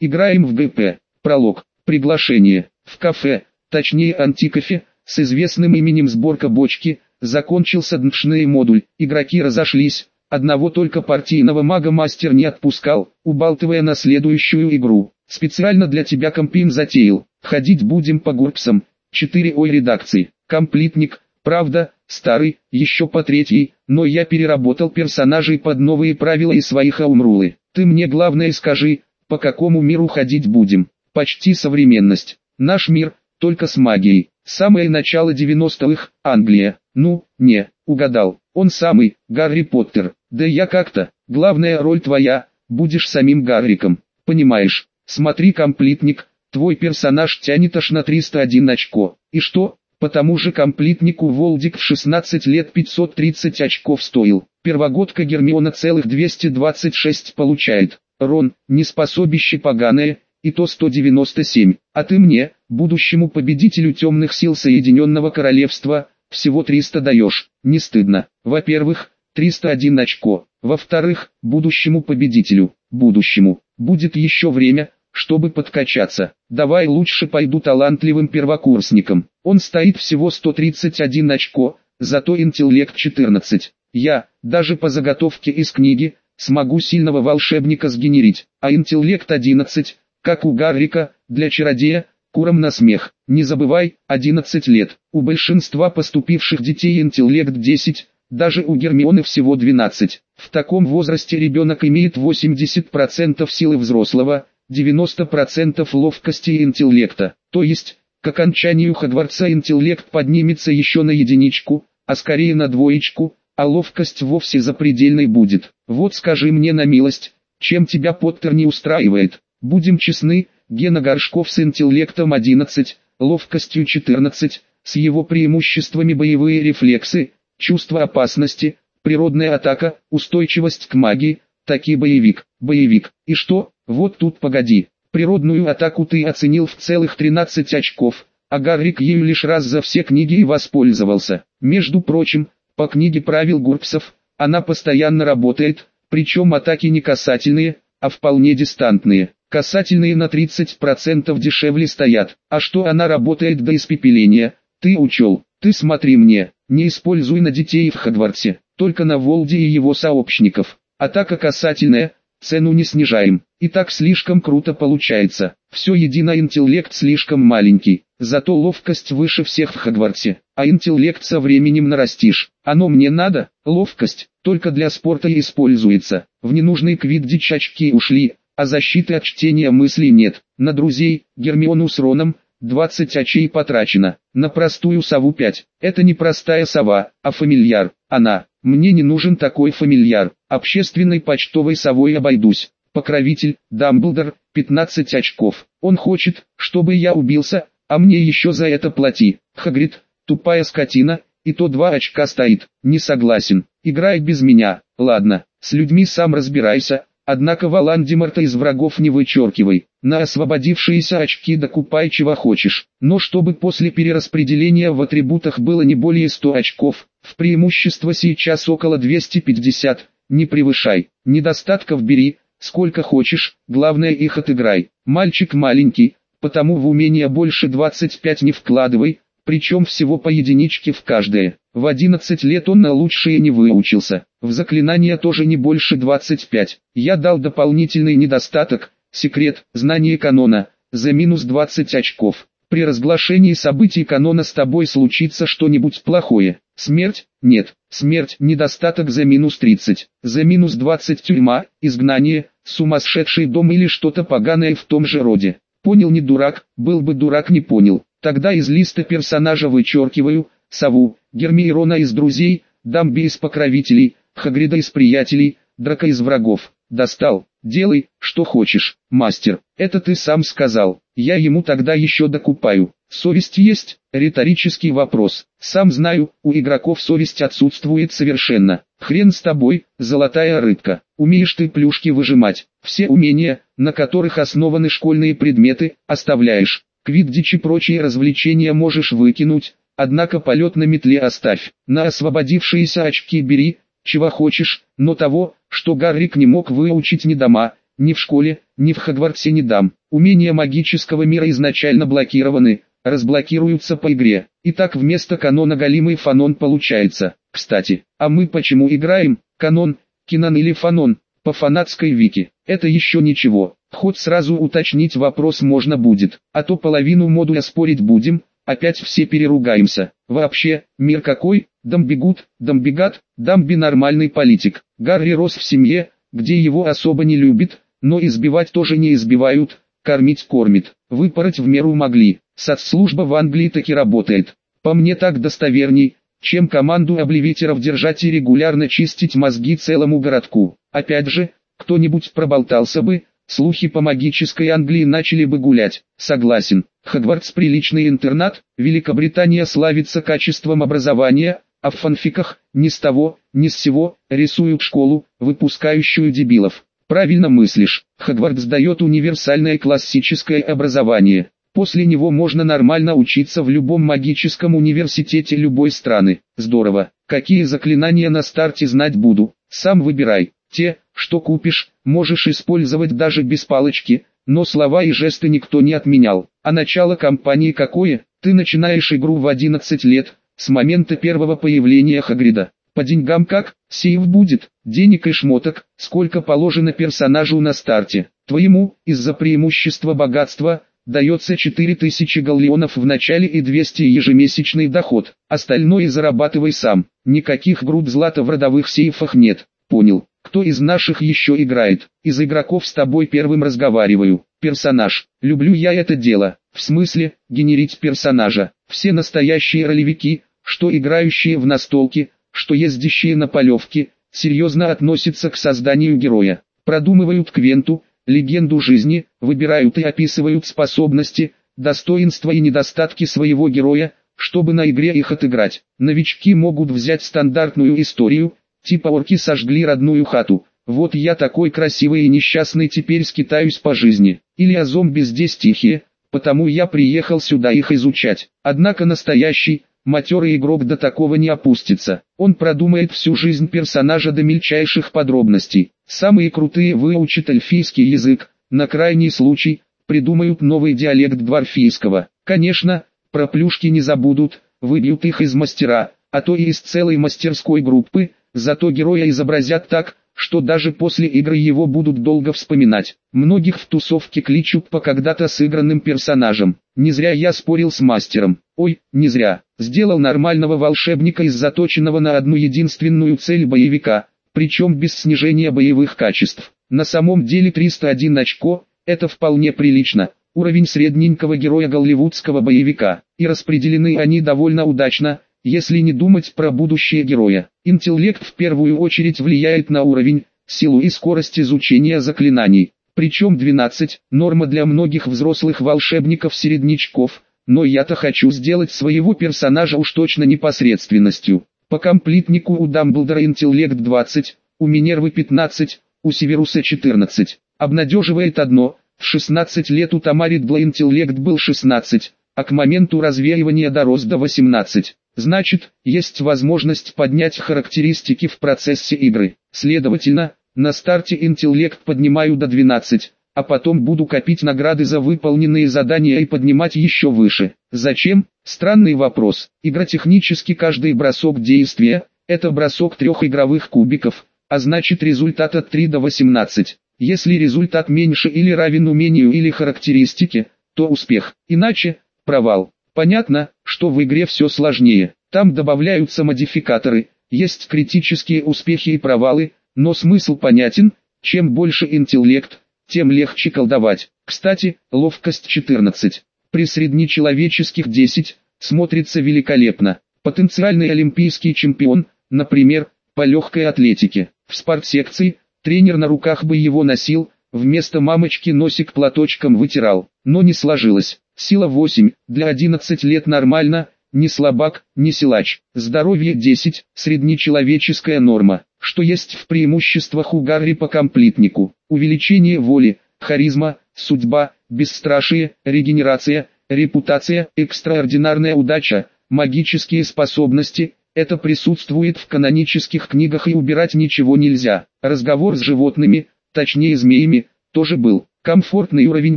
Играем в ГП. Пролог. Приглашение. В кафе, точнее антикафе, с известным именем сборка бочки, закончился дншный модуль. Игроки разошлись. Одного только партийного мага мастер не отпускал, убалтывая на следующую игру. Специально для тебя компин затеял. Ходить будем по гурпсам. 4 ой редакции. Комплитник, правда, старый, еще по третьей, но я переработал персонажей под новые правила и своих аумрулы. Ты мне главное скажи, по какому миру ходить будем? Почти современность. Наш мир, только с магией. Самое начало 90-х, Англия. Ну, не, угадал. Он самый, Гарри Поттер. Да я как-то, главная роль твоя, будешь самим Гарриком. Понимаешь, смотри комплитник, твой персонаж тянет аж на 301 очко. И что, по тому же комплитнику Волдик в 16 лет 530 очков стоил. Первогодка Гермиона целых 226 получает. Рон, неспособище поганое, и то 197. А ты мне, будущему победителю темных сил Соединенного Королевства, всего 300 даешь. Не стыдно. Во-первых, 301 очко. Во-вторых, будущему победителю, будущему, будет еще время, чтобы подкачаться. Давай лучше пойду талантливым первокурсником. Он стоит всего 131 очко, зато интеллект 14. Я, даже по заготовке из книги, смогу сильного волшебника сгенерить, а интеллект 11, как у Гаррика, для чародея, куром на смех. Не забывай, 11 лет. У большинства поступивших детей интеллект 10, даже у Гермионы всего 12. В таком возрасте ребенок имеет 80% силы взрослого, 90% ловкости и интеллекта. То есть, к окончанию Хогвартса интеллект поднимется еще на единичку, а скорее на двоечку, а ловкость вовсе запредельной будет. Вот скажи мне на милость, чем тебя Поттер не устраивает. Будем честны, Гена Горшков с интеллектом 11, ловкостью 14, с его преимуществами боевые рефлексы, чувство опасности, природная атака, устойчивость к магии, таки боевик, боевик. И что, вот тут погоди, природную атаку ты оценил в целых 13 очков, а Гаррик ею лишь раз за все книги и воспользовался. Между прочим, по книге правил Гурпсов, она постоянно работает, причем атаки не касательные, а вполне дистантные. Касательные на 30% дешевле стоят. А что она работает до испепеления, ты учел. Ты смотри мне, не используй на детей в Хогвартсе, только на Волде и его сообщников. Атака касательная, цену не снижаем. И так слишком круто получается. Все едино интеллект слишком маленький, зато ловкость выше всех в Хогвартсе. А интеллект со временем нарастишь. Оно мне надо, ловкость, только для спорта и используется. В ненужный квиддич очки ушли, а защиты от чтения мыслей нет. На друзей, Гермиону с Роном, 20 очей потрачено. На простую сову 5. Это не простая сова, а фамильяр. Она. Мне не нужен такой фамильяр. Общественной почтовой совой обойдусь. Покровитель, Дамблдор, 15 очков. Он хочет, чтобы я убился, а мне еще за это плати. Хагрид, тупая скотина, и то два очка стоит. Не согласен. Играй без меня. Ладно, с людьми сам разбирайся, Однако Валандимарта из врагов не вычеркивай, на освободившиеся очки докупай чего хочешь, но чтобы после перераспределения в атрибутах было не более 100 очков, в преимущество сейчас около 250, не превышай, недостатков бери, сколько хочешь, главное их отыграй. Мальчик маленький, потому в умения больше 25 не вкладывай, причем всего по единичке в каждое. В 11 лет он на лучшее не выучился, в заклинания тоже не больше 25. Я дал дополнительный недостаток, секрет, знание канона, за минус 20 очков. При разглашении событий канона с тобой случится что-нибудь плохое. Смерть? Нет. Смерть – недостаток за минус 30. За минус 20 тюрьма, изгнание, сумасшедший дом или что-то поганое в том же роде. Понял не дурак, был бы дурак не понял. Тогда из листа персонажа вычеркиваю, сову, Гермиерона из друзей, Дамби из покровителей, Хагрида из приятелей, Драка из врагов. Достал, делай, что хочешь, мастер, это ты сам сказал, я ему тогда еще докупаю. Совесть есть? Риторический вопрос. Сам знаю, у игроков совесть отсутствует совершенно. Хрен с тобой, золотая рыбка. Умеешь ты плюшки выжимать. Все умения, на которых основаны школьные предметы, оставляешь. Квиддич и прочие развлечения можешь выкинуть, однако полет на метле оставь. На освободившиеся очки бери, чего хочешь, но того, что Гаррик не мог выучить ни дома, ни в школе, ни в Хогвартсе не дам. Умения магического мира изначально блокированы, разблокируются по игре. И так вместо канона галимый фанон получается. Кстати, а мы почему играем? Канон, кинон или фанон? По фанатской вики. Это еще ничего. Хоть сразу уточнить вопрос можно будет. А то половину модуля спорить будем, опять все переругаемся. Вообще, мир какой? Дамбигут, Дамбигат, Дамби нормальный политик. Гарри рос в семье, где его особо не любит, но избивать тоже не избивают, кормить кормит. Выпороть в меру могли. Соцслужба в Англии таки работает. По мне так достоверней, чем команду обливитеров держать и регулярно чистить мозги целому городку. Опять же, кто-нибудь проболтался бы, слухи по магической Англии начали бы гулять. Согласен, Хогвартс приличный интернат, Великобритания славится качеством образования, а в фанфиках, ни с того, ни с сего, рисуют школу, выпускающую дебилов. Правильно мыслишь, Хогвартс дает универсальное классическое образование. После него можно нормально учиться в любом магическом университете любой страны. Здорово. Какие заклинания на старте знать буду? Сам выбирай. Те, что купишь, можешь использовать даже без палочки, но слова и жесты никто не отменял. А начало кампании какое? Ты начинаешь игру в 11 лет, с момента первого появления Хагрида. По деньгам как? Сейв будет, денег и шмоток, сколько положено персонажу на старте. Твоему, из-за преимущества богатства, дается 4000 галлеонов в начале и 200 ежемесячный доход. Остальное зарабатывай сам. Никаких груд злата в родовых сейфах нет. Понял. Кто из наших еще играет? Из игроков с тобой первым разговариваю. Персонаж. Люблю я это дело. В смысле, генерить персонажа. Все настоящие ролевики, что играющие в настолки, что ездящие на полевки, серьезно относятся к созданию героя. Продумывают квенту, легенду жизни, выбирают и описывают способности, достоинства и недостатки своего героя, чтобы на игре их отыграть. Новички могут взять стандартную историю, типа орки сожгли родную хату, вот я такой красивый и несчастный теперь скитаюсь по жизни, или а зомби здесь тихие, потому я приехал сюда их изучать. Однако настоящий, матерый игрок до такого не опустится. Он продумает всю жизнь персонажа до мельчайших подробностей. Самые крутые выучат эльфийский язык, на крайний случай, придумают новый диалект дворфийского. Конечно, про плюшки не забудут, выбьют их из мастера, а то и из целой мастерской группы, зато героя изобразят так, что даже после игры его будут долго вспоминать. Многих в тусовке кличут по когда-то сыгранным персонажам. Не зря я спорил с мастером. Ой, не зря. Сделал нормального волшебника из заточенного на одну единственную цель боевика, причем без снижения боевых качеств. На самом деле 301 очко, это вполне прилично. Уровень средненького героя голливудского боевика. И распределены они довольно удачно, если не думать про будущее героя. Интеллект в первую очередь влияет на уровень, силу и скорость изучения заклинаний. Причем 12 – норма для многих взрослых волшебников-середнячков, но я-то хочу сделать своего персонажа уж точно непосредственностью. По комплитнику у Дамблдора интеллект 20, у Минервы 15, у Северуса 14. Обнадеживает одно, в 16 лет у Тамари Дла интеллект был 16, а к моменту развеивания дорос до 18. Значит, есть возможность поднять характеристики в процессе игры. Следовательно, на старте интеллект поднимаю до 12, а потом буду копить награды за выполненные задания и поднимать еще выше. Зачем? Странный вопрос. Игротехнически каждый бросок действия – это бросок трех игровых кубиков, а значит результат от 3 до 18. Если результат меньше или равен умению или характеристике, то успех, иначе – провал. Понятно, что в игре все сложнее. Там добавляются модификаторы, есть критические успехи и провалы, но смысл понятен, чем больше интеллект, тем легче колдовать. Кстати, ловкость 14, при среднечеловеческих 10, смотрится великолепно. Потенциальный олимпийский чемпион, например, по легкой атлетике. В спортсекции, тренер на руках бы его носил, вместо мамочки носик платочком вытирал, но не сложилось. Сила 8, для 11 лет нормально, не слабак, не силач. Здоровье 10, среднечеловеческая норма, что есть в преимуществах у Гарри по комплитнику. Увеличение воли, харизма, судьба, бесстрашие, регенерация, репутация, экстраординарная удача, магические способности. Это присутствует в канонических книгах и убирать ничего нельзя. Разговор с животными, точнее змеями, тоже был. Комфортный уровень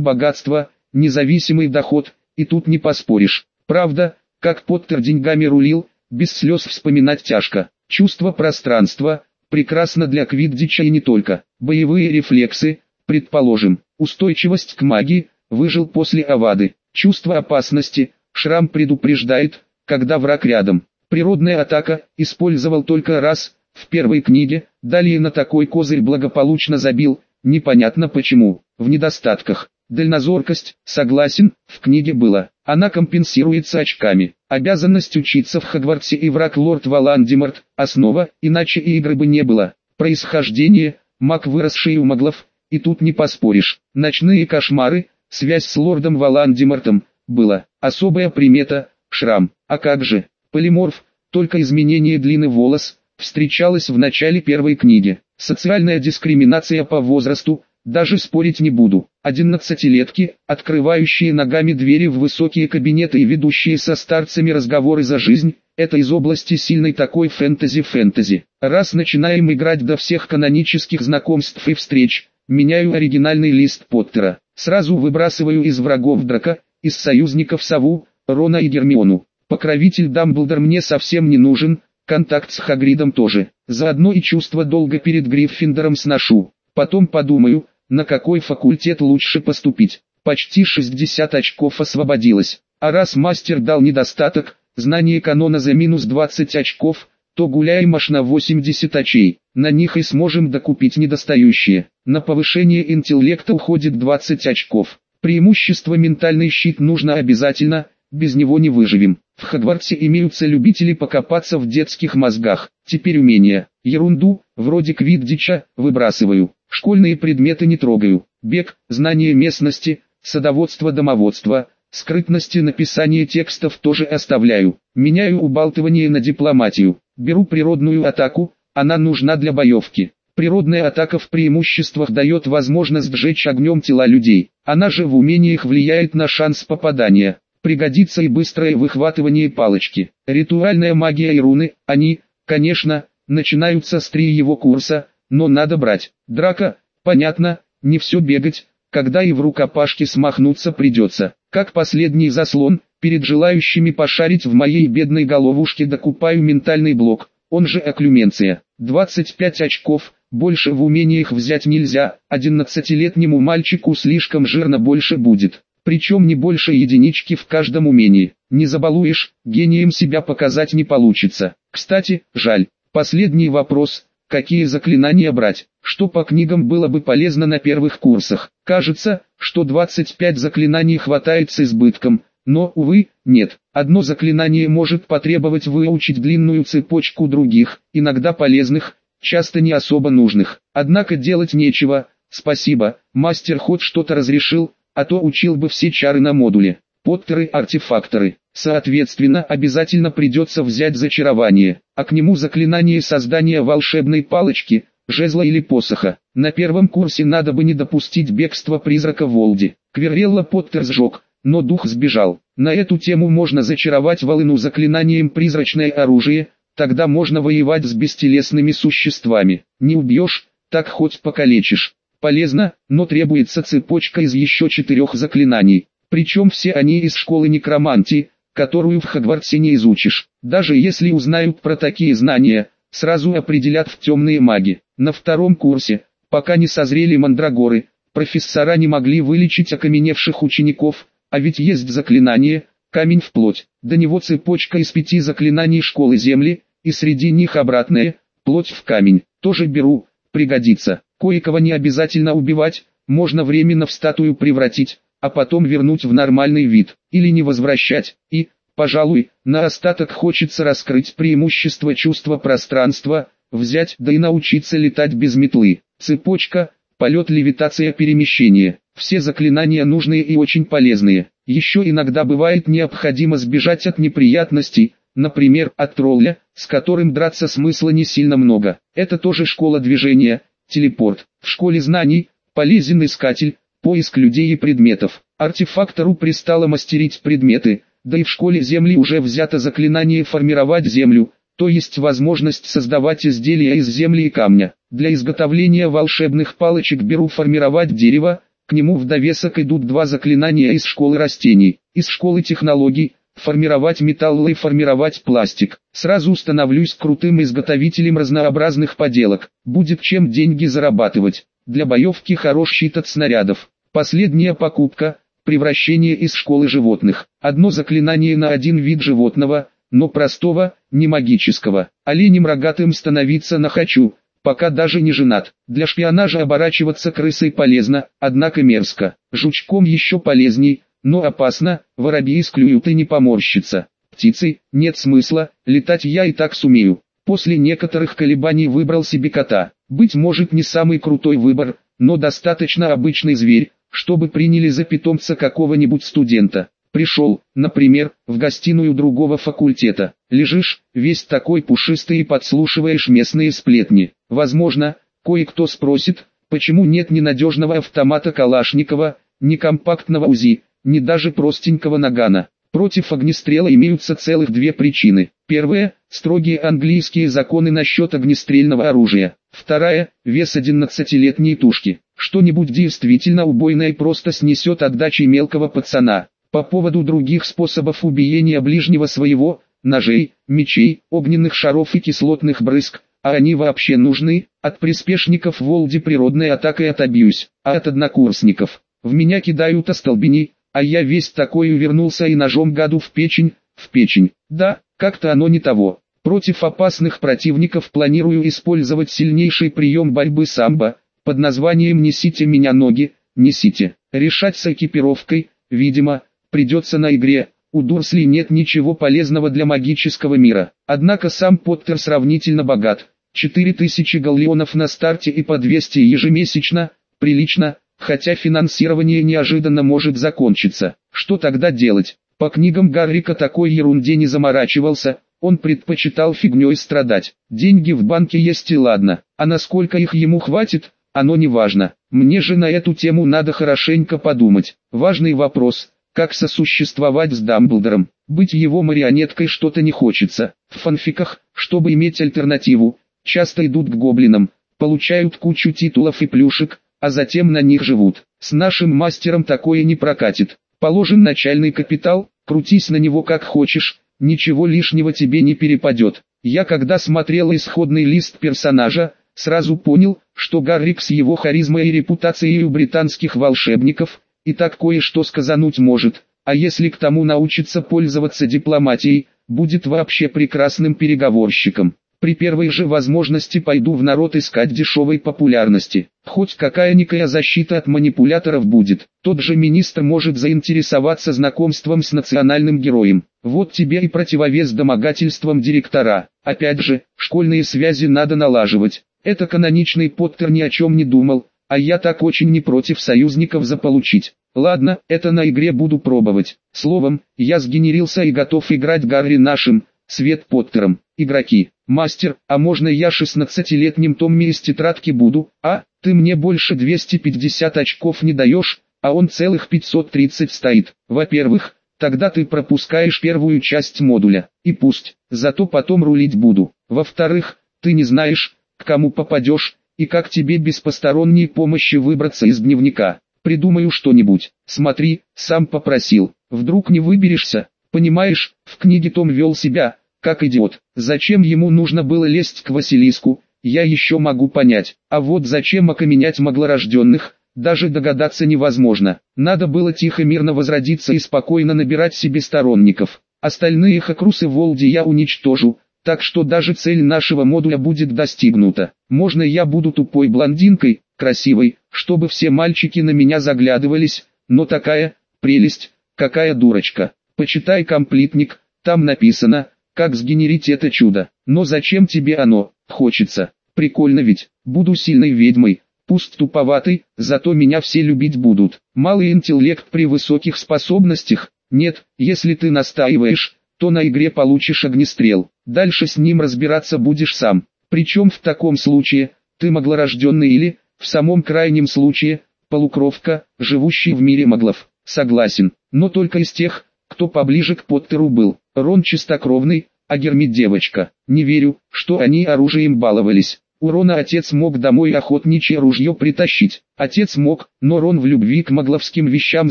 богатства, независимый доход, и тут не поспоришь. Правда, как Поттер деньгами рулил, без слез вспоминать тяжко. Чувство пространства, прекрасно для квиддича и не только. Боевые рефлексы, предположим, устойчивость к магии, выжил после авады. Чувство опасности, шрам предупреждает, когда враг рядом. Природная атака, использовал только раз, в первой книге, далее на такой козырь благополучно забил, непонятно почему, в недостатках. Дальнозоркость, согласен, в книге было. Она компенсируется очками. Обязанность учиться в Хогвартсе и враг лорд Валандимарт, основа, иначе и игры бы не было. Происхождение, маг выросший у маглов, и тут не поспоришь. Ночные кошмары, связь с лордом Валандимартом, было. Особая примета, шрам. А как же, полиморф, только изменение длины волос, встречалось в начале первой книги. Социальная дискриминация по возрасту, даже спорить не буду. Одиннадцатилетки, открывающие ногами двери в высокие кабинеты и ведущие со старцами разговоры за жизнь, это из области сильной такой фэнтези-фэнтези. Раз начинаем играть до всех канонических знакомств и встреч, меняю оригинальный лист Поттера. Сразу выбрасываю из врагов Драка, из союзников Саву, Рона и Гермиону. Покровитель Дамблдор мне совсем не нужен, контакт с Хагридом тоже. Заодно и чувство долга перед Гриффиндором сношу. Потом подумаю, на какой факультет лучше поступить. Почти 60 очков освободилось. А раз мастер дал недостаток, знание канона за минус 20 очков, то гуляем аж на 80 очей. На них и сможем докупить недостающие. На повышение интеллекта уходит 20 очков. Преимущество ментальный щит нужно обязательно, без него не выживем. В Хогвартсе имеются любители покопаться в детских мозгах. Теперь умения. Ерунду, вроде квиддича, выбрасываю. Школьные предметы не трогаю. Бег, знание местности, садоводство, домоводство, скрытности написания текстов тоже оставляю. Меняю убалтывание на дипломатию. Беру природную атаку, она нужна для боевки. Природная атака в преимуществах дает возможность сжечь огнем тела людей. Она же в умениях влияет на шанс попадания. Пригодится и быстрое выхватывание палочки. Ритуальная магия и руны, они, конечно, начинаются с три его курса, но надо брать. Драка, понятно, не все бегать, когда и в рукопашке смахнуться придется. Как последний заслон, перед желающими пошарить в моей бедной головушке докупаю ментальный блок, он же окклюменция. 25 очков, больше в умениях взять нельзя, 11-летнему мальчику слишком жирно больше будет. Причем не больше единички в каждом умении. Не забалуешь, гением себя показать не получится. Кстати, жаль. Последний вопрос, какие заклинания брать, что по книгам было бы полезно на первых курсах. Кажется, что 25 заклинаний хватает с избытком, но, увы, нет. Одно заклинание может потребовать выучить длинную цепочку других, иногда полезных, часто не особо нужных. Однако делать нечего, спасибо, мастер хоть что-то разрешил, а то учил бы все чары на модуле. Поттеры-артефакторы. Соответственно, обязательно придется взять зачарование, а к нему заклинание создания волшебной палочки, жезла или посоха. На первом курсе надо бы не допустить бегства призрака Волди. Кверелла Поттер сжег, но дух сбежал. На эту тему можно зачаровать волыну заклинанием призрачное оружие, тогда можно воевать с бестелесными существами. Не убьешь, так хоть покалечишь. Полезно, но требуется цепочка из еще четырех заклинаний. Причем все они из школы некромантии, которую в Хогвартсе не изучишь. Даже если узнают про такие знания, сразу определят в темные маги. На втором курсе, пока не созрели мандрагоры, профессора не могли вылечить окаменевших учеников, а ведь есть заклинание, камень в плоть. До него цепочка из пяти заклинаний школы земли, и среди них обратное, плоть в камень. Тоже беру, пригодится. Кое-кого не обязательно убивать, можно временно в статую превратить, а потом вернуть в нормальный вид, или не возвращать, и, пожалуй, на остаток хочется раскрыть преимущество чувства пространства, взять да и научиться летать без метлы. Цепочка, полет, левитация, перемещение. Все заклинания нужные и очень полезные. Еще иногда бывает необходимо сбежать от неприятностей, например, от тролля, с которым драться смысла не сильно много. Это тоже школа движения, телепорт. В школе знаний, полезен искатель, поиск людей и предметов. Артефактору пристало мастерить предметы, да и в школе земли уже взято заклинание формировать землю, то есть возможность создавать изделия из земли и камня. Для изготовления волшебных палочек беру формировать дерево, к нему в довесок идут два заклинания из школы растений, из школы технологий, формировать металл и формировать пластик. Сразу становлюсь крутым изготовителем разнообразных поделок, будет чем деньги зарабатывать. Для боевки хорош щит от снарядов. Последняя покупка – превращение из школы животных. Одно заклинание на один вид животного, но простого, не магического. Оленем рогатым становиться на хочу, пока даже не женат. Для шпионажа оборачиваться крысой полезно, однако мерзко. Жучком еще полезней, но опасно, воробьи склюют и не поморщится. Птицей, нет смысла, летать я и так сумею. После некоторых колебаний выбрал себе кота. Быть может не самый крутой выбор, но достаточно обычный зверь, чтобы приняли за питомца какого-нибудь студента. Пришел, например, в гостиную другого факультета. Лежишь, весь такой пушистый и подслушиваешь местные сплетни. Возможно, кое-кто спросит, почему нет ни надежного автомата Калашникова, ни компактного УЗИ, ни даже простенького нагана. Против огнестрела имеются целых две причины. Первая – строгие английские законы насчет огнестрельного оружия. Вторая – вес 11-летней тушки. Что-нибудь действительно убойное просто снесет отдачей мелкого пацана. По поводу других способов убиения ближнего своего, ножей, мечей, огненных шаров и кислотных брызг, а они вообще нужны, от приспешников Волди природной атакой отобьюсь, а от однокурсников. В меня кидают остолбени, а я весь такой увернулся и ножом гаду в печень, в печень. Да, как-то оно не того. Против опасных противников планирую использовать сильнейший прием борьбы самбо, под названием «Несите меня ноги», «Несите». Решать с экипировкой, видимо, придется на игре. У Дурсли нет ничего полезного для магического мира. Однако сам Поттер сравнительно богат. 4000 галлеонов на старте и по 200 ежемесячно, прилично, хотя финансирование неожиданно может закончиться. Что тогда делать? По книгам Гаррика такой ерунде не заморачивался, он предпочитал фигней страдать. Деньги в банке есть и ладно, а насколько их ему хватит, оно не важно. Мне же на эту тему надо хорошенько подумать. Важный вопрос, как сосуществовать с Дамблдором? Быть его марионеткой что-то не хочется. В фанфиках, чтобы иметь альтернативу, часто идут к гоблинам, получают кучу титулов и плюшек, а затем на них живут. С нашим мастером такое не прокатит. Положен начальный капитал, крутись на него как хочешь, ничего лишнего тебе не перепадет. Я когда смотрел исходный лист персонажа, сразу понял, что Гаррик с его харизмой и репутацией у британских волшебников – и так кое-что сказануть может, а если к тому научится пользоваться дипломатией, будет вообще прекрасным переговорщиком. При первой же возможности пойду в народ искать дешевой популярности. Хоть какая-никакая защита от манипуляторов будет. Тот же министр может заинтересоваться знакомством с национальным героем. Вот тебе и противовес домогательствам директора. Опять же, школьные связи надо налаживать. Это каноничный Поттер ни о чем не думал, а я так очень не против союзников заполучить. Ладно, это на игре буду пробовать. Словом, я сгенерился и готов играть Гарри нашим, Свет Поттером. Игроки, мастер, а можно я 16-летним Томми из тетрадки буду, а? Ты мне больше 250 очков не даешь, а он целых 530 стоит. Во-первых, тогда ты пропускаешь первую часть модуля, и пусть, зато потом рулить буду. Во-вторых, ты не знаешь, к кому попадешь, и как тебе без посторонней помощи выбраться из дневника? Придумаю что-нибудь. Смотри, сам попросил. Вдруг не выберешься? Понимаешь, в книге Том вел себя, как идиот. Зачем ему нужно было лезть к Василиску, я еще могу понять. А вот зачем окаменять моглорожденных, даже догадаться невозможно. Надо было тихо мирно возродиться и спокойно набирать себе сторонников. Остальные хакрусы Волди я уничтожу, так что даже цель нашего модуля будет достигнута. Можно я буду тупой блондинкой, красивой, чтобы все мальчики на меня заглядывались, но такая, прелесть, какая дурочка. Почитай комплитник, там написано, как сгенерить это чудо. Но зачем тебе оно, хочется, прикольно ведь, буду сильной ведьмой, пусть туповатой, зато меня все любить будут. Малый интеллект при высоких способностях, нет, если ты настаиваешь, то на игре получишь огнестрел. Дальше с ним разбираться будешь сам. Причем в таком случае, ты моглорожденный или, в самом крайнем случае, полукровка, живущий в мире моглов. Согласен, но только из тех, кто поближе к Поттеру был. Рон чистокровный, а Гермит девочка. Не верю, что они оружием баловались. Урона отец мог домой охотничье ружье притащить. Отец мог, но Рон в любви к магловским вещам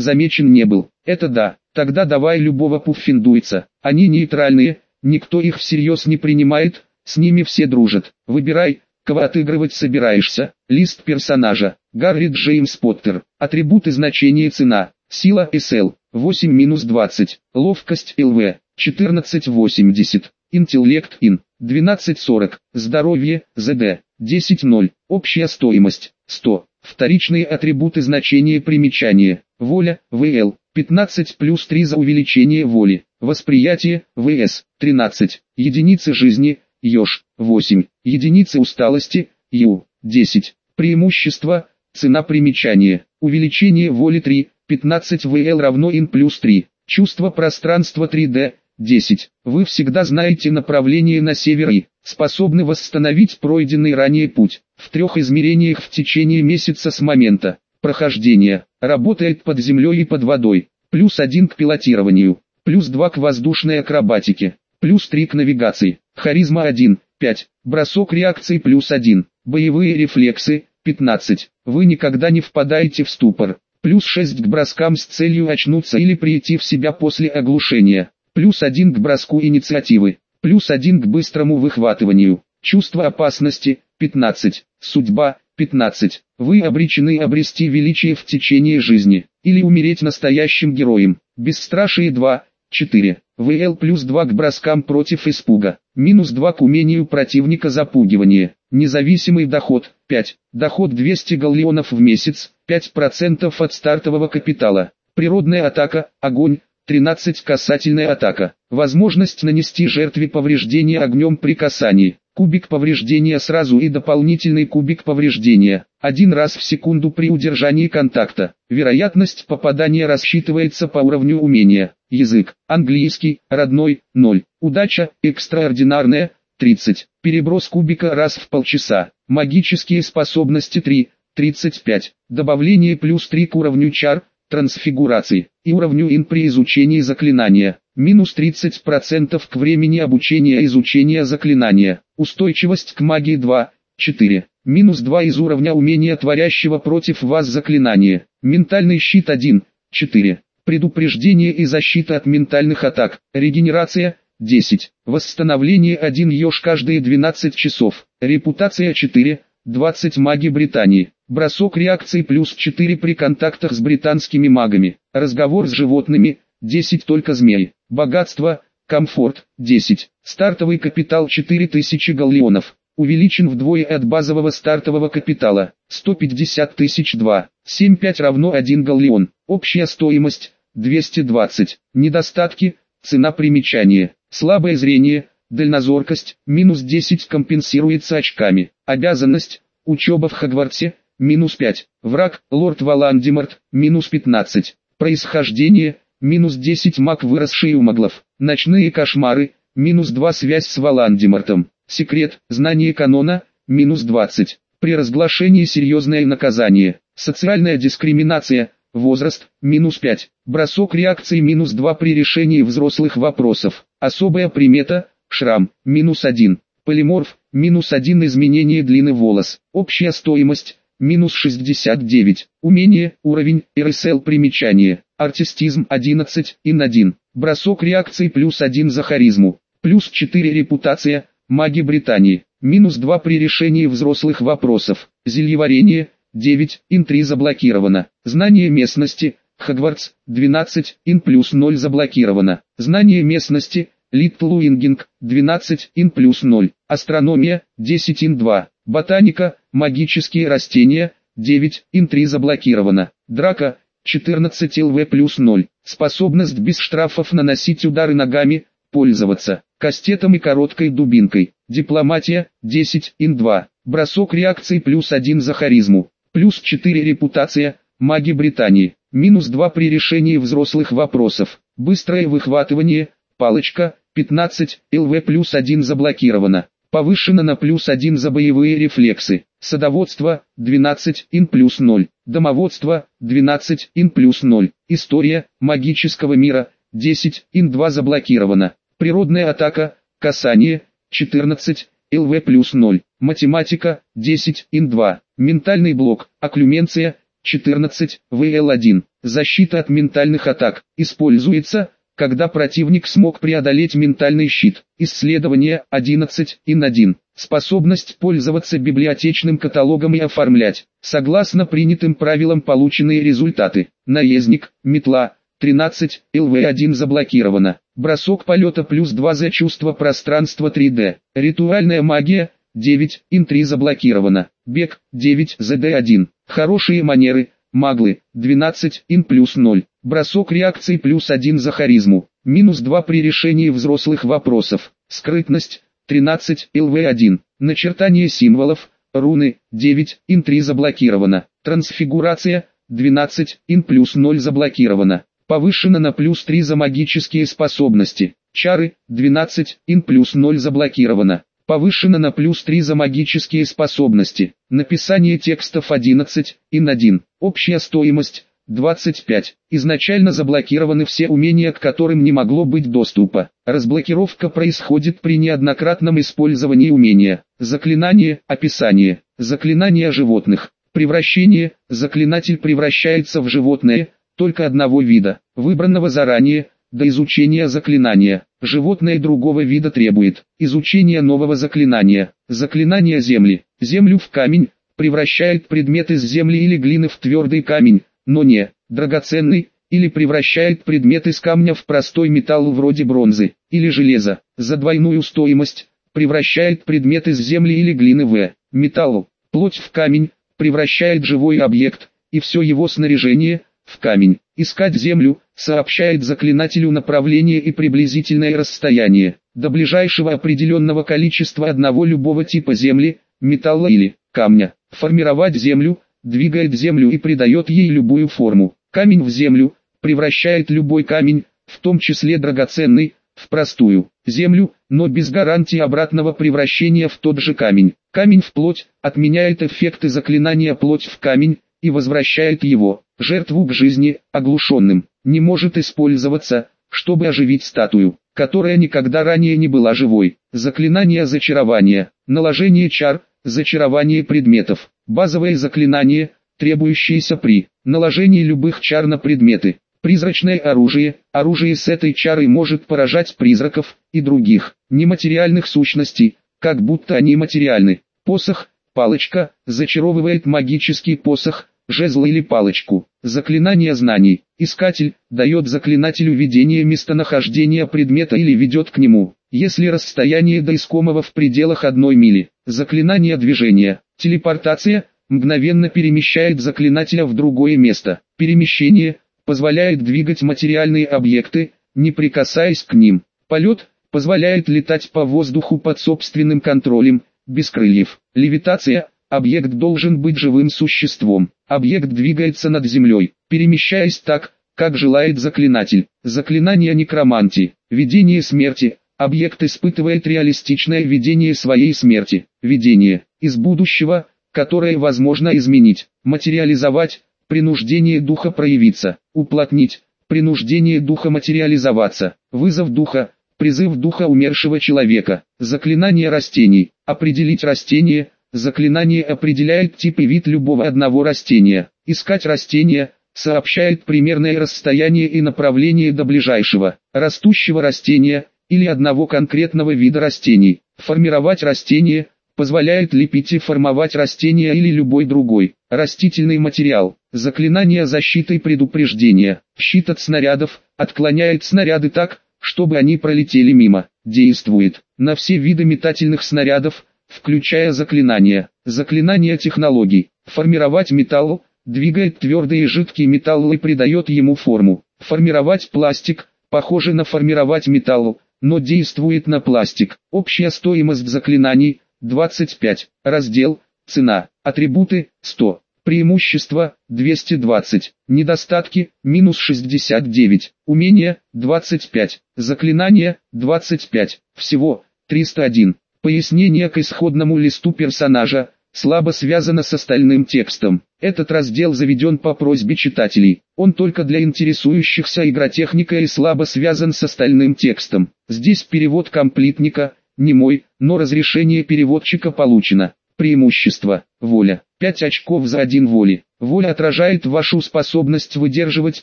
замечен не был. Это да, тогда давай любого пуффиндуйца. Они нейтральные, никто их всерьез не принимает, с ними все дружат. Выбирай, кого отыгрывать собираешься. Лист персонажа. Гарри Джеймс Поттер. Атрибуты значения цена. Сила SL. 8-20. Ловкость ЛВ. 1480. Интеллект ин. 12.40. Здоровье, ЗД. 10.0. Общая стоимость. 100. Вторичные атрибуты значения примечания. Воля, ВЛ. 15 плюс 3 за увеличение воли. Восприятие, ВС. 13. Единицы жизни, ЕЖ. 8. Единицы усталости, Ю. 10. Преимущество, цена примечания. Увеличение воли 3. 15 ВЛ равно ин плюс 3. Чувство пространства 3D, 10. Вы всегда знаете направление на север и способны восстановить пройденный ранее путь в трех измерениях в течение месяца с момента прохождения. Работает под землей и под водой. Плюс 1 к пилотированию. Плюс 2 к воздушной акробатике. Плюс 3 к навигации. Харизма 1, 5. Бросок реакции плюс 1. Боевые рефлексы 15. Вы никогда не впадаете в ступор. Плюс 6 к броскам с целью очнуться или прийти в себя после оглушения плюс один к броску инициативы, плюс один к быстрому выхватыванию, чувство опасности, 15, судьба, 15. Вы обречены обрести величие в течение жизни, или умереть настоящим героем. Бесстрашие 2, 4. ВЛ плюс 2 к броскам против испуга, минус 2 к умению противника запугивания. Независимый доход, 5. Доход 200 галлеонов в месяц, 5% от стартового капитала. Природная атака, огонь, 13. Касательная атака. Возможность нанести жертве повреждения огнем при касании. Кубик повреждения сразу и дополнительный кубик повреждения. Один раз в секунду при удержании контакта. Вероятность попадания рассчитывается по уровню умения. Язык. Английский. Родной. 0. Удача. Экстраординарная. 30. Переброс кубика раз в полчаса. Магические способности 3. 35. Добавление плюс 3 к уровню чар трансфигурации, и уровню ин при изучении заклинания, минус 30% к времени обучения изучения заклинания, устойчивость к магии 2, 4, минус 2 из уровня умения творящего против вас заклинания, ментальный щит 1, 4, предупреждение и защита от ментальных атак, регенерация, 10, восстановление 1 еж каждые 12 часов, репутация 4, 20 маги Британии. Бросок реакции плюс 4 при контактах с британскими магами. Разговор с животными, 10 только змей. Богатство, комфорт, 10. Стартовый капитал 4000 галлеонов. Увеличен вдвое от базового стартового капитала. 150 тысяч 2. 7,5 равно 1 галлеон. Общая стоимость, 220. Недостатки, цена примечания. Слабое зрение, дальнозоркость, минус 10 компенсируется очками. Обязанность, учеба в Хогвартсе, минус 5. Враг, лорд Валандимарт, минус 15. Происхождение, минус 10 маг выросший у маглов. Ночные кошмары, минус 2 связь с Валандимартом. Секрет, знание канона, минус 20. При разглашении серьезное наказание. Социальная дискриминация, возраст, минус 5. Бросок реакции минус 2 при решении взрослых вопросов. Особая примета, шрам, минус 1. Полиморф, минус 1 изменение длины волос. Общая стоимость, минус 69. Умение, уровень, РСЛ примечание. Артистизм 11, ин 1. Бросок реакции плюс 1 за харизму. Плюс 4 репутация, маги Британии. Минус 2 при решении взрослых вопросов. Зельеварение, 9, ин 3 заблокировано. Знание местности, Хогвартс, 12, ин плюс 0 заблокировано. Знание местности, Литл Уингинг, 12, ин плюс 0. Астрономия, 10 ин 2. Ботаника, магические растения, 9, ин 3 заблокировано. Драка, 14 ЛВ плюс 0. Способность без штрафов наносить удары ногами, пользоваться кастетом и короткой дубинкой. Дипломатия, 10, ин 2. Бросок реакции плюс 1 за харизму. Плюс 4 репутация, маги Британии. Минус 2 при решении взрослых вопросов. Быстрое выхватывание, палочка, 15, ЛВ плюс 1 заблокировано. Повышено на плюс 1 за боевые рефлексы. Садоводство, 12, ин плюс 0. Домоводство, 12, ин плюс 0. История, магического мира, 10, ин 2 заблокировано. Природная атака, касание, 14, ЛВ плюс 0. математика, 10, ин-2, ментальный блок, окклюменция, 14, ВЛ1, защита от ментальных атак, используется, когда противник смог преодолеть ментальный щит. Исследование 11, ин-1, способность пользоваться библиотечным каталогом и оформлять, согласно принятым правилам полученные результаты. Наездник, метла, 13, ЛВ1 заблокировано. Бросок полета плюс 2 за чувство пространства 3D. Ритуальная магия, 9, ин-3 заблокировано. Бег, 9, ЗД1. Хорошие манеры, маглы, 12, ин плюс 0. Бросок реакции плюс 1 за харизму. Минус 2 при решении взрослых вопросов. Скрытность, 13, ЛВ1. Начертание символов, руны, 9, ин-3 заблокировано. Трансфигурация, 12, ин плюс 0 заблокировано. Повышено на плюс 3 за магические способности. Чары, 12, ин плюс 0 заблокировано. Повышено на плюс 3 за магические способности. Написание текстов 11, ин 1. Общая стоимость, 25. Изначально заблокированы все умения, к которым не могло быть доступа. Разблокировка происходит при неоднократном использовании умения. Заклинание, описание. Заклинание животных. Превращение, заклинатель превращается в животное, только одного вида, выбранного заранее, до изучения заклинания. Животное другого вида требует изучения нового заклинания. Заклинание земли. Землю в камень, превращает предмет из земли или глины в твердый камень, но не драгоценный, или превращает предмет из камня в простой металл вроде бронзы или железа. За двойную стоимость превращает предмет из земли или глины в металл, плоть в камень, превращает живой объект и все его снаряжение в камень. Искать землю, сообщает заклинателю направление и приблизительное расстояние, до ближайшего определенного количества одного любого типа земли, металла или камня. Формировать землю, двигает землю и придает ей любую форму. Камень в землю, превращает любой камень, в том числе драгоценный, в простую землю, но без гарантии обратного превращения в тот же камень. Камень в плоть, отменяет эффекты заклинания плоть в камень, и возвращает его, жертву к жизни, оглушенным, не может использоваться, чтобы оживить статую, которая никогда ранее не была живой. Заклинание зачарования, наложение чар, зачарование предметов, базовое заклинание, требующееся при наложении любых чар на предметы. Призрачное оружие, оружие с этой чарой может поражать призраков и других нематериальных сущностей, как будто они материальны. Посох, Палочка зачаровывает магический посох, жезл или палочку. Заклинание знаний. Искатель дает заклинателю видение местонахождения предмета или ведет к нему. Если расстояние до искомого в пределах одной мили. Заклинание движения. Телепортация мгновенно перемещает заклинателя в другое место. Перемещение позволяет двигать материальные объекты, не прикасаясь к ним. Полет позволяет летать по воздуху под собственным контролем, без крыльев. Левитация. Объект должен быть живым существом. Объект двигается над землей, перемещаясь так, как желает заклинатель. Заклинание некромантии. Видение смерти. Объект испытывает реалистичное видение своей смерти. Видение из будущего, которое возможно изменить, материализовать, принуждение духа проявиться, уплотнить, принуждение духа материализоваться, вызов духа, призыв духа умершего человека, заклинание растений, определить растение, заклинание определяет тип и вид любого одного растения, искать растение, сообщает примерное расстояние и направление до ближайшего, растущего растения, или одного конкретного вида растений, формировать растение, позволяет лепить и формовать растение или любой другой, растительный материал, заклинание защиты и предупреждения, щит от снарядов, отклоняет снаряды так, чтобы они пролетели мимо, действует на все виды метательных снарядов, включая заклинания, заклинания технологий, формировать металл, двигает твердый и жидкий металл и придает ему форму, формировать пластик, похоже на формировать металл, но действует на пластик, общая стоимость заклинаний, 25, раздел, цена, атрибуты, 100, Преимущества 220, недостатки минус 69, умения 25, заклинания 25, всего 301. Пояснение к исходному листу персонажа слабо связано с остальным текстом. Этот раздел заведен по просьбе читателей. Он только для интересующихся игротехникой и слабо связан с остальным текстом. Здесь перевод комплитника, не мой, но разрешение переводчика получено. Преимущество. Воля. 5 очков за один воли. Воля отражает вашу способность выдерживать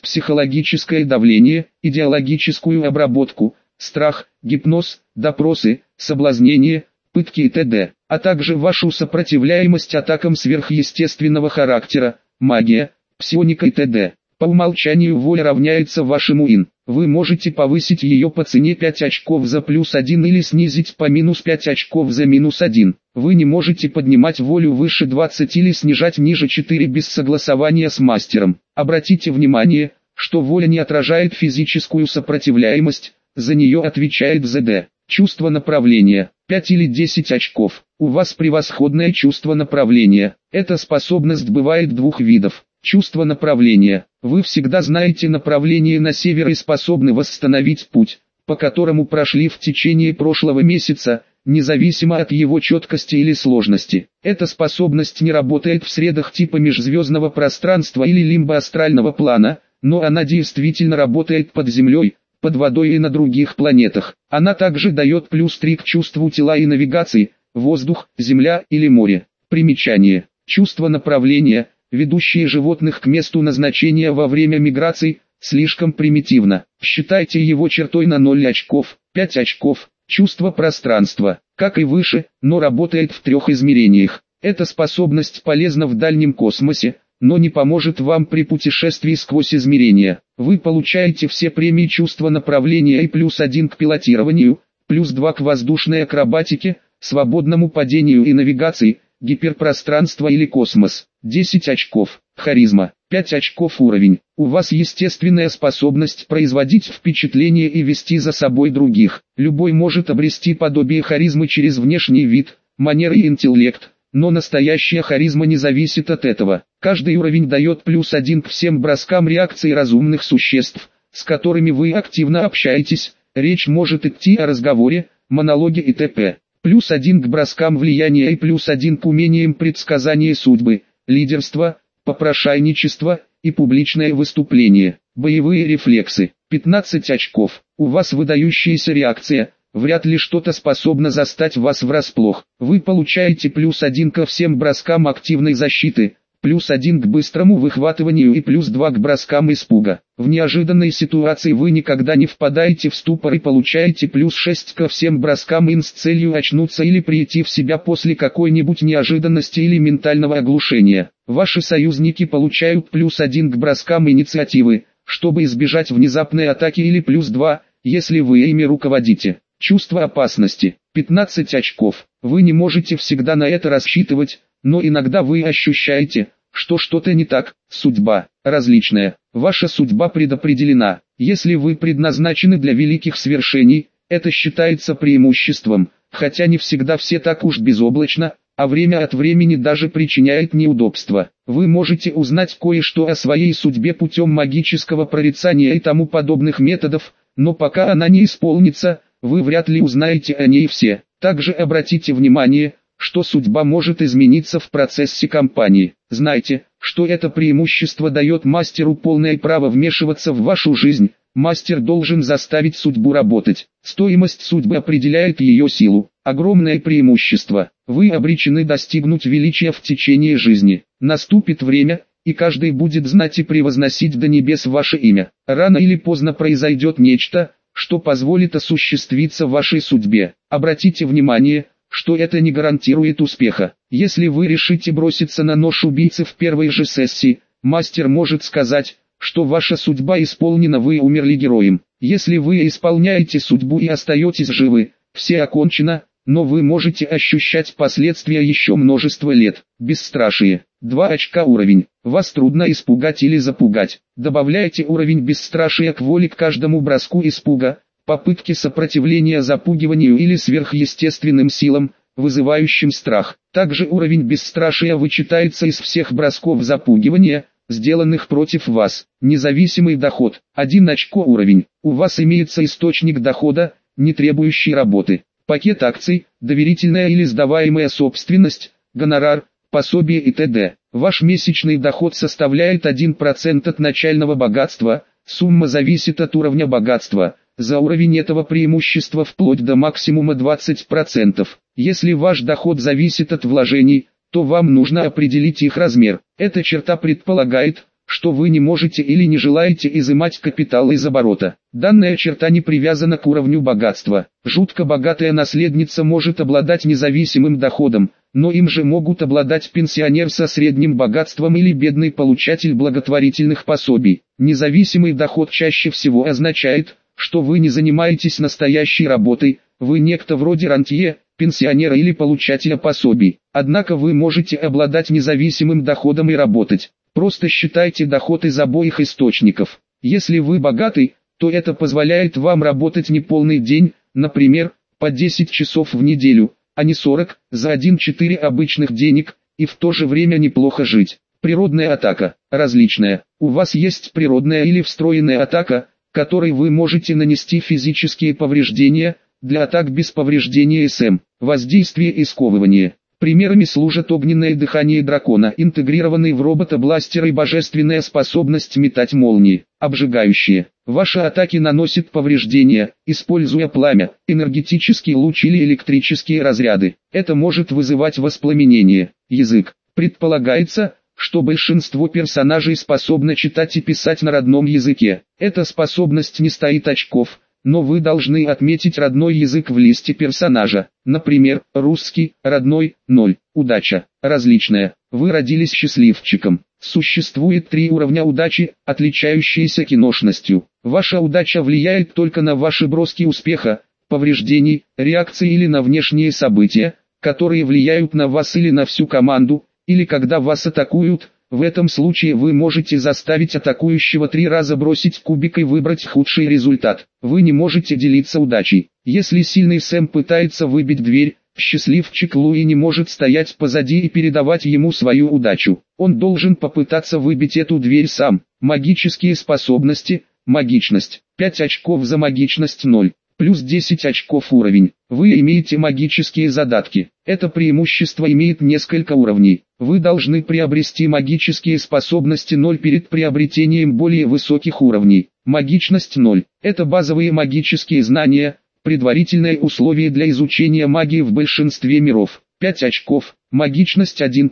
психологическое давление, идеологическую обработку, страх, гипноз, допросы, соблазнение, пытки и т.д., а также вашу сопротивляемость атакам сверхъестественного характера, магия, псионика и т.д. По умолчанию воля равняется вашему ин. Вы можете повысить ее по цене 5 очков за плюс 1 или снизить по минус 5 очков за минус 1. Вы не можете поднимать волю выше 20 или снижать ниже 4 без согласования с мастером. Обратите внимание, что воля не отражает физическую сопротивляемость, за нее отвечает ЗД. Чувство направления. 5 или 10 очков. У вас превосходное чувство направления. Эта способность бывает двух видов. Чувство направления. Вы всегда знаете направление на север и способны восстановить путь, по которому прошли в течение прошлого месяца, независимо от его четкости или сложности. Эта способность не работает в средах типа межзвездного пространства или лимбоастрального плана, но она действительно работает под землей, под водой и на других планетах. Она также дает плюс 3 к чувству тела и навигации, воздух, земля или море. Примечание. Чувство направления – ведущие животных к месту назначения во время миграций, слишком примитивно. Считайте его чертой на 0 очков, 5 очков, чувство пространства, как и выше, но работает в трех измерениях. Эта способность полезна в дальнем космосе, но не поможет вам при путешествии сквозь измерения. Вы получаете все премии чувства направления и плюс один к пилотированию, плюс два к воздушной акробатике, свободному падению и навигации, гиперпространство или космос. 10 очков, харизма, 5 очков уровень. У вас естественная способность производить впечатление и вести за собой других. Любой может обрести подобие харизмы через внешний вид, манеры и интеллект, но настоящая харизма не зависит от этого. Каждый уровень дает плюс один к всем броскам реакций разумных существ, с которыми вы активно общаетесь, речь может идти о разговоре, монологе и т.п. Плюс один к броскам влияния и плюс один к умениям предсказания судьбы, лидерство, попрошайничество и публичное выступление. Боевые рефлексы. 15 очков. У вас выдающаяся реакция. Вряд ли что-то способно застать вас врасплох. Вы получаете плюс один ко всем броскам активной защиты, плюс один к быстрому выхватыванию и плюс два к броскам испуга. В неожиданной ситуации вы никогда не впадаете в ступор и получаете плюс 6 ко всем броскам ин с целью очнуться или прийти в себя после какой-нибудь неожиданности или ментального оглушения. Ваши союзники получают плюс 1 к броскам инициативы, чтобы избежать внезапной атаки или плюс 2, если вы ими руководите. Чувство опасности. 15 очков. Вы не можете всегда на это рассчитывать, но иногда вы ощущаете, что что-то не так, судьба, различная, ваша судьба предопределена. Если вы предназначены для великих свершений, это считается преимуществом, хотя не всегда все так уж безоблачно, а время от времени даже причиняет неудобства. Вы можете узнать кое-что о своей судьбе путем магического прорицания и тому подобных методов, но пока она не исполнится, вы вряд ли узнаете о ней все. Также обратите внимание, что судьба может измениться в процессе кампании. Знайте, что это преимущество дает мастеру полное право вмешиваться в вашу жизнь. Мастер должен заставить судьбу работать. Стоимость судьбы определяет ее силу. Огромное преимущество. Вы обречены достигнуть величия в течение жизни. Наступит время, и каждый будет знать и превозносить до небес ваше имя. Рано или поздно произойдет нечто, что позволит осуществиться вашей судьбе. Обратите внимание, что это не гарантирует успеха. Если вы решите броситься на нож убийцы в первой же сессии, мастер может сказать, что ваша судьба исполнена вы умерли героем. Если вы исполняете судьбу и остаетесь живы, все окончено, но вы можете ощущать последствия еще множество лет. Бесстрашие. 2 очка уровень. Вас трудно испугать или запугать. Добавляйте уровень бесстрашия к воле к каждому броску испуга, попытки сопротивления запугиванию или сверхъестественным силам, вызывающим страх. Также уровень бесстрашия вычитается из всех бросков запугивания, сделанных против вас. Независимый доход. 1 очко уровень. У вас имеется источник дохода, не требующий работы. Пакет акций, доверительная или сдаваемая собственность, гонорар, пособие и т.д. Ваш месячный доход составляет 1% от начального богатства, сумма зависит от уровня богатства – за уровень этого преимущества вплоть до максимума 20%. Если ваш доход зависит от вложений, то вам нужно определить их размер. Эта черта предполагает, что вы не можете или не желаете изымать капитал из оборота. Данная черта не привязана к уровню богатства. Жутко богатая наследница может обладать независимым доходом, но им же могут обладать пенсионер со средним богатством или бедный получатель благотворительных пособий. Независимый доход чаще всего означает, что вы не занимаетесь настоящей работой, вы некто вроде рантье, пенсионера или получателя пособий. Однако вы можете обладать независимым доходом и работать. Просто считайте доход из обоих источников. Если вы богатый, то это позволяет вам работать не полный день, например, по 10 часов в неделю, а не 40, за 1-4 обычных денег, и в то же время неплохо жить. Природная атака, различная. У вас есть природная или встроенная атака, которой вы можете нанести физические повреждения, для атак без повреждения СМ, воздействие и сковывание. Примерами служат огненное дыхание дракона, интегрированный в робота-бластер и божественная способность метать молнии, обжигающие. Ваши атаки наносят повреждения, используя пламя, энергетический луч или электрические разряды. Это может вызывать воспламенение. Язык. Предполагается, что большинство персонажей способно читать и писать на родном языке. Эта способность не стоит очков, но вы должны отметить родной язык в листе персонажа. Например, русский, родной, 0, удача, различная. Вы родились счастливчиком. Существует три уровня удачи, отличающиеся киношностью. Ваша удача влияет только на ваши броски успеха, повреждений, реакции или на внешние события, которые влияют на вас или на всю команду, или когда вас атакуют, в этом случае вы можете заставить атакующего три раза бросить кубик и выбрать худший результат. Вы не можете делиться удачей. Если сильный Сэм пытается выбить дверь, счастливчик Луи не может стоять позади и передавать ему свою удачу. Он должен попытаться выбить эту дверь сам. Магические способности, магичность, 5 очков за магичность 0 плюс 10 очков уровень. Вы имеете магические задатки. Это преимущество имеет несколько уровней. Вы должны приобрести магические способности 0 перед приобретением более высоких уровней. Магичность 0. Это базовые магические знания, предварительное условие для изучения магии в большинстве миров. 5 очков, магичность 1+.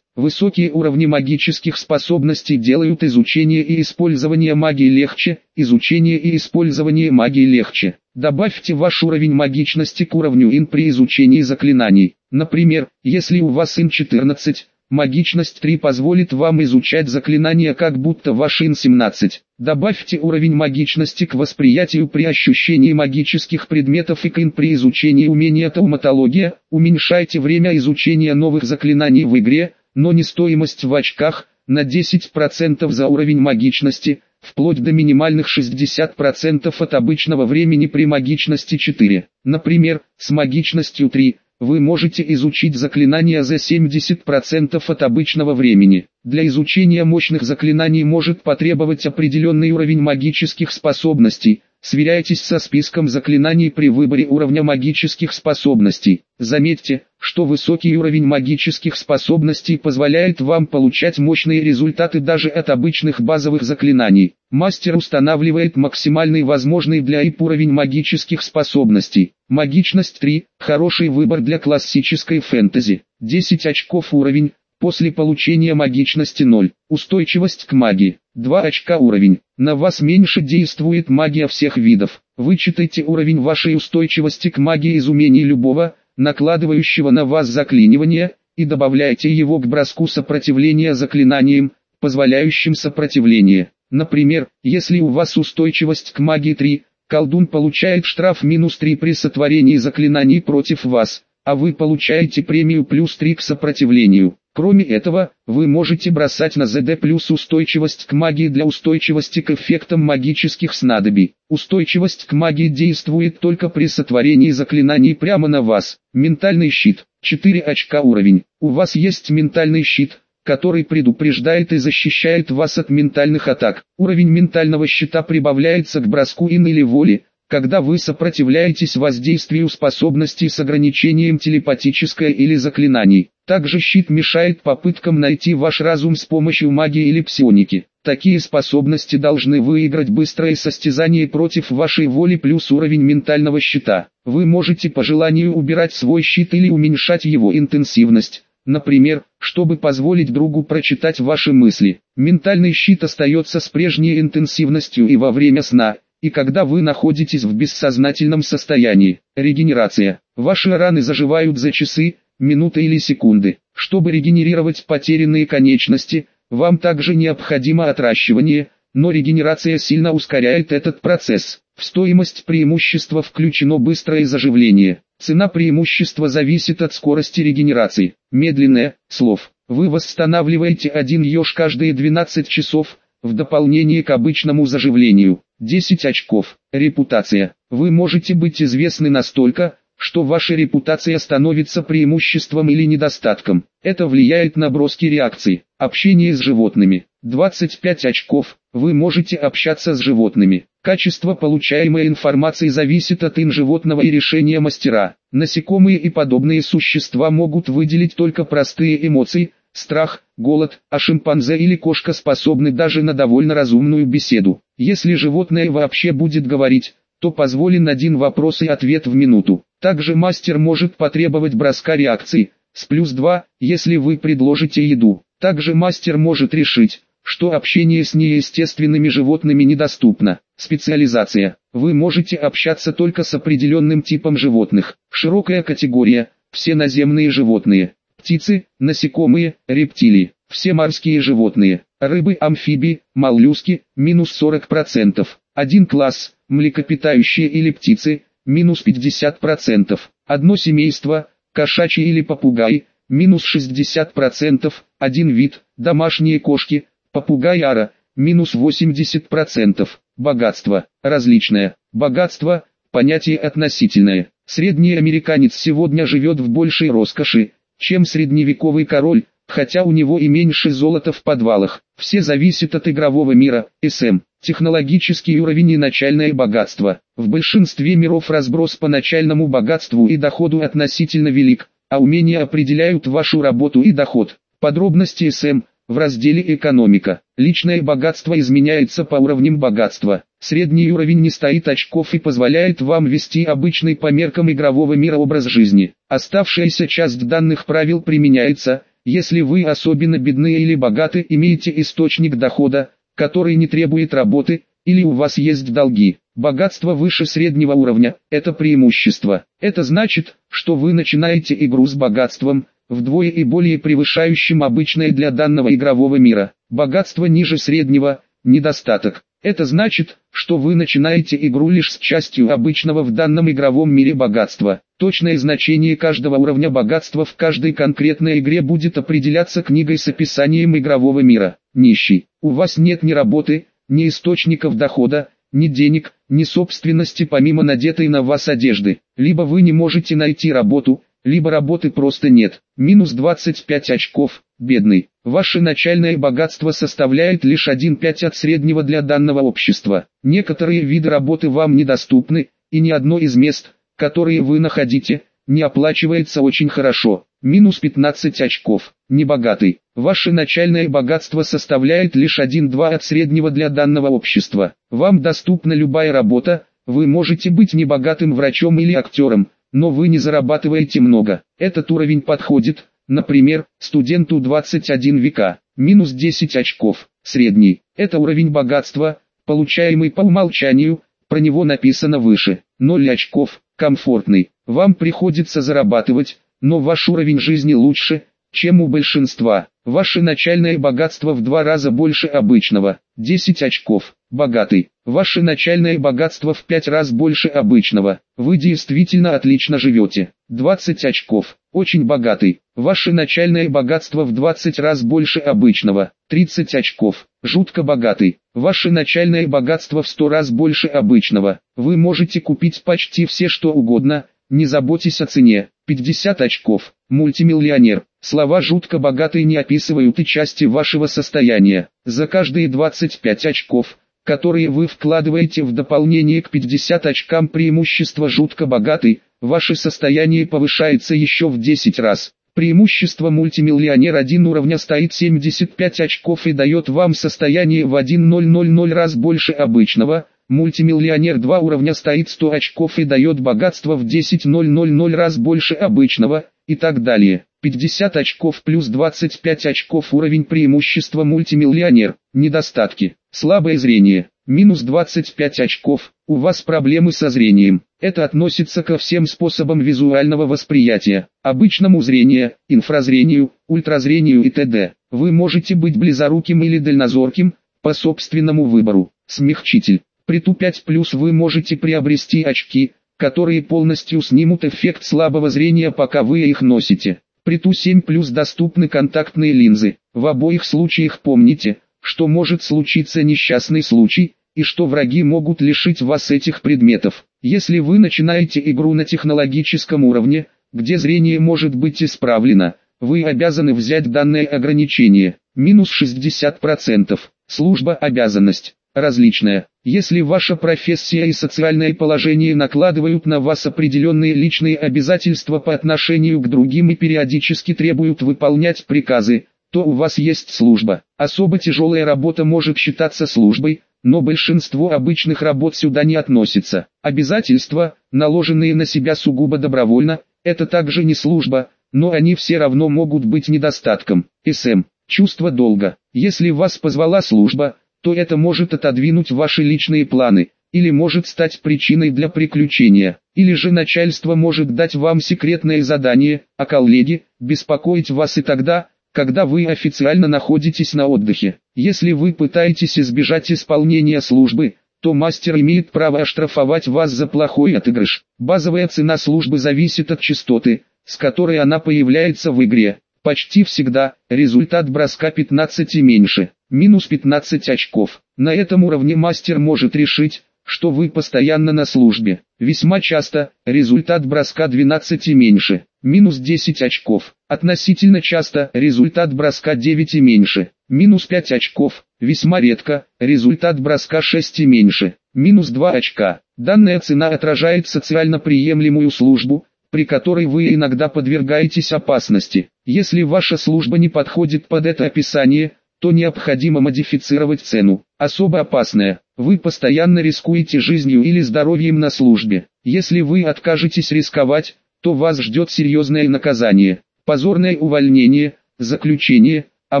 Высокие уровни магических способностей делают изучение и использование магии легче, изучение и использование магии легче. Добавьте ваш уровень магичности к уровню ин при изучении заклинаний. Например, если у вас ин 14, Магичность 3 позволит вам изучать заклинания как будто ваш ин 17. Добавьте уровень магичности к восприятию при ощущении магических предметов и к ин при изучении умения тауматология. Уменьшайте время изучения новых заклинаний в игре, но не стоимость в очках, на 10% за уровень магичности, вплоть до минимальных 60% от обычного времени при магичности 4. Например, с магичностью 3 вы можете изучить заклинания за 70% от обычного времени. Для изучения мощных заклинаний может потребовать определенный уровень магических способностей, Сверяйтесь со списком заклинаний при выборе уровня магических способностей. Заметьте, что высокий уровень магических способностей позволяет вам получать мощные результаты даже от обычных базовых заклинаний. Мастер устанавливает максимальный возможный для ИП уровень магических способностей. Магичность 3 – хороший выбор для классической фэнтези. 10 очков уровень, После получения магичности 0. Устойчивость к магии. 2 очка уровень. На вас меньше действует магия всех видов. Вычитайте уровень вашей устойчивости к магии из умений любого, накладывающего на вас заклинивание, и добавляйте его к броску сопротивления заклинаниям, позволяющим сопротивление. Например, если у вас устойчивость к магии 3, колдун получает штраф минус 3 при сотворении заклинаний против вас, а вы получаете премию плюс 3 к сопротивлению. Кроме этого, вы можете бросать на ЗД плюс устойчивость к магии для устойчивости к эффектам магических снадобий. Устойчивость к магии действует только при сотворении заклинаний прямо на вас. Ментальный щит. 4 очка уровень. У вас есть ментальный щит, который предупреждает и защищает вас от ментальных атак. Уровень ментального щита прибавляется к броску ин или воли, когда вы сопротивляетесь воздействию способностей с ограничением телепатическое или заклинаний. Также щит мешает попыткам найти ваш разум с помощью магии или псионики. Такие способности должны выиграть быстрое состязание против вашей воли плюс уровень ментального щита. Вы можете по желанию убирать свой щит или уменьшать его интенсивность. Например, чтобы позволить другу прочитать ваши мысли. Ментальный щит остается с прежней интенсивностью и во время сна, и когда вы находитесь в бессознательном состоянии. Регенерация. Ваши раны заживают за часы, минуты или секунды. Чтобы регенерировать потерянные конечности, вам также необходимо отращивание, но регенерация сильно ускоряет этот процесс. В стоимость преимущества включено быстрое заживление. Цена преимущества зависит от скорости регенерации. Медленное, слов. Вы восстанавливаете один еж каждые 12 часов, в дополнение к обычному заживлению. 10 очков. Репутация. Вы можете быть известны настолько, что ваша репутация становится преимуществом или недостатком. Это влияет на броски реакции. Общение с животными. 25 очков. Вы можете общаться с животными. Качество получаемой информации зависит от ин животного и решения мастера. Насекомые и подобные существа могут выделить только простые эмоции, страх, голод, а шимпанзе или кошка способны даже на довольно разумную беседу. Если животное вообще будет говорить, то позволен один вопрос и ответ в минуту. Также мастер может потребовать броска реакции, с плюс 2, если вы предложите еду. Также мастер может решить, что общение с неестественными животными недоступно. Специализация. Вы можете общаться только с определенным типом животных. Широкая категория. Все наземные животные. Птицы, насекомые, рептилии. Все морские животные. Рыбы, амфибии, моллюски, минус 40%. Один класс, млекопитающие или птицы, минус 50%. Одно семейство, кошачьи или попугаи, минус 60%. Один вид, домашние кошки, попугай ара, минус 80%. Богатство, различное. Богатство, понятие относительное. Средний американец сегодня живет в большей роскоши, чем средневековый король, хотя у него и меньше золота в подвалах. Все зависит от игрового мира, СМ, технологический уровень и начальное богатство. В большинстве миров разброс по начальному богатству и доходу относительно велик, а умения определяют вашу работу и доход. Подробности СМ в разделе «Экономика». Личное богатство изменяется по уровням богатства. Средний уровень не стоит очков и позволяет вам вести обычный по меркам игрового мира образ жизни. Оставшаяся часть данных правил применяется, если вы особенно бедны или богаты, имеете источник дохода, который не требует работы, или у вас есть долги. Богатство выше среднего уровня – это преимущество. Это значит, что вы начинаете игру с богатством, вдвое и более превышающим обычное для данного игрового мира. Богатство ниже среднего – недостаток. Это значит, что вы начинаете игру лишь с частью обычного в данном игровом мире богатства. Точное значение каждого уровня богатства в каждой конкретной игре будет определяться книгой с описанием игрового мира. Нищий. У вас нет ни работы, ни источников дохода, ни денег, ни собственности помимо надетой на вас одежды. Либо вы не можете найти работу, либо работы просто нет. Минус 25 очков, бедный. Ваше начальное богатство составляет лишь 1,5 от среднего для данного общества. Некоторые виды работы вам недоступны, и ни одно из мест, которые вы находите, не оплачивается очень хорошо. Минус 15 очков. Небогатый. Ваше начальное богатство составляет лишь 1-2 от среднего для данного общества. Вам доступна любая работа, вы можете быть небогатым врачом или актером, но вы не зарабатываете много. Этот уровень подходит, например, студенту 21 века. Минус 10 очков. Средний. Это уровень богатства, получаемый по умолчанию, про него написано выше. 0 очков комфортный. Вам приходится зарабатывать, но ваш уровень жизни лучше, чем у большинства. Ваше начальное богатство в два раза больше обычного. 10 очков. Богатый. Ваше начальное богатство в 5 раз больше обычного. Вы действительно отлично живете. 20 очков. Очень богатый. Ваше начальное богатство в 20 раз больше обычного. 30 очков. Жутко богатый. Ваше начальное богатство в 100 раз больше обычного. Вы можете купить почти все что угодно, не заботьтесь о цене. 50 очков. Мультимиллионер. Слова «жутко богатый» не описывают и части вашего состояния. За каждые 25 очков, которые вы вкладываете в дополнение к 50 очкам преимущества «жутко богатый», ваше состояние повышается еще в 10 раз. Преимущество мультимиллионер 1 уровня стоит 75 очков и дает вам состояние в 1,000 раз больше обычного. Мультимиллионер 2 уровня стоит 100 очков и дает богатство в 10,000 раз больше обычного, и так далее. 50 очков плюс 25 очков уровень преимущества мультимиллионер. Недостатки. Слабое зрение. Минус 25 очков. У вас проблемы со зрением. Это относится ко всем способам визуального восприятия. Обычному зрению, инфразрению, ультразрению и т.д. Вы можете быть близоруким или дальнозорким, по собственному выбору. Смягчитель. При Ту-5 плюс вы можете приобрести очки, которые полностью снимут эффект слабого зрения пока вы их носите. При Ту-7 плюс доступны контактные линзы. В обоих случаях помните, что может случиться несчастный случай, и что враги могут лишить вас этих предметов. Если вы начинаете игру на технологическом уровне, где зрение может быть исправлено, вы обязаны взять данное ограничение. Минус 60%. Служба обязанность. Различная. Если ваша профессия и социальное положение накладывают на вас определенные личные обязательства по отношению к другим и периодически требуют выполнять приказы, то у вас есть служба. Особо тяжелая работа может считаться службой, но большинство обычных работ сюда не относится. Обязательства, наложенные на себя сугубо добровольно, это также не служба, но они все равно могут быть недостатком. СМ. Чувство долга. Если вас позвала служба, то это может отодвинуть ваши личные планы, или может стать причиной для приключения, или же начальство может дать вам секретное задание, а коллеги, беспокоить вас и тогда, когда вы официально находитесь на отдыхе. Если вы пытаетесь избежать исполнения службы, то мастер имеет право оштрафовать вас за плохой отыгрыш. Базовая цена службы зависит от частоты, с которой она появляется в игре. Почти всегда, результат броска 15 и меньше, минус 15 очков. На этом уровне мастер может решить, что вы постоянно на службе. Весьма часто, результат броска 12 и меньше, минус 10 очков. Относительно часто, результат броска 9 и меньше, минус 5 очков. Весьма редко, результат броска 6 и меньше, минус 2 очка. Данная цена отражает социально приемлемую службу, при которой вы иногда подвергаетесь опасности. Если ваша служба не подходит под это описание, то необходимо модифицировать цену. Особо опасная, вы постоянно рискуете жизнью или здоровьем на службе. Если вы откажетесь рисковать, то вас ждет серьезное наказание, позорное увольнение, заключение, а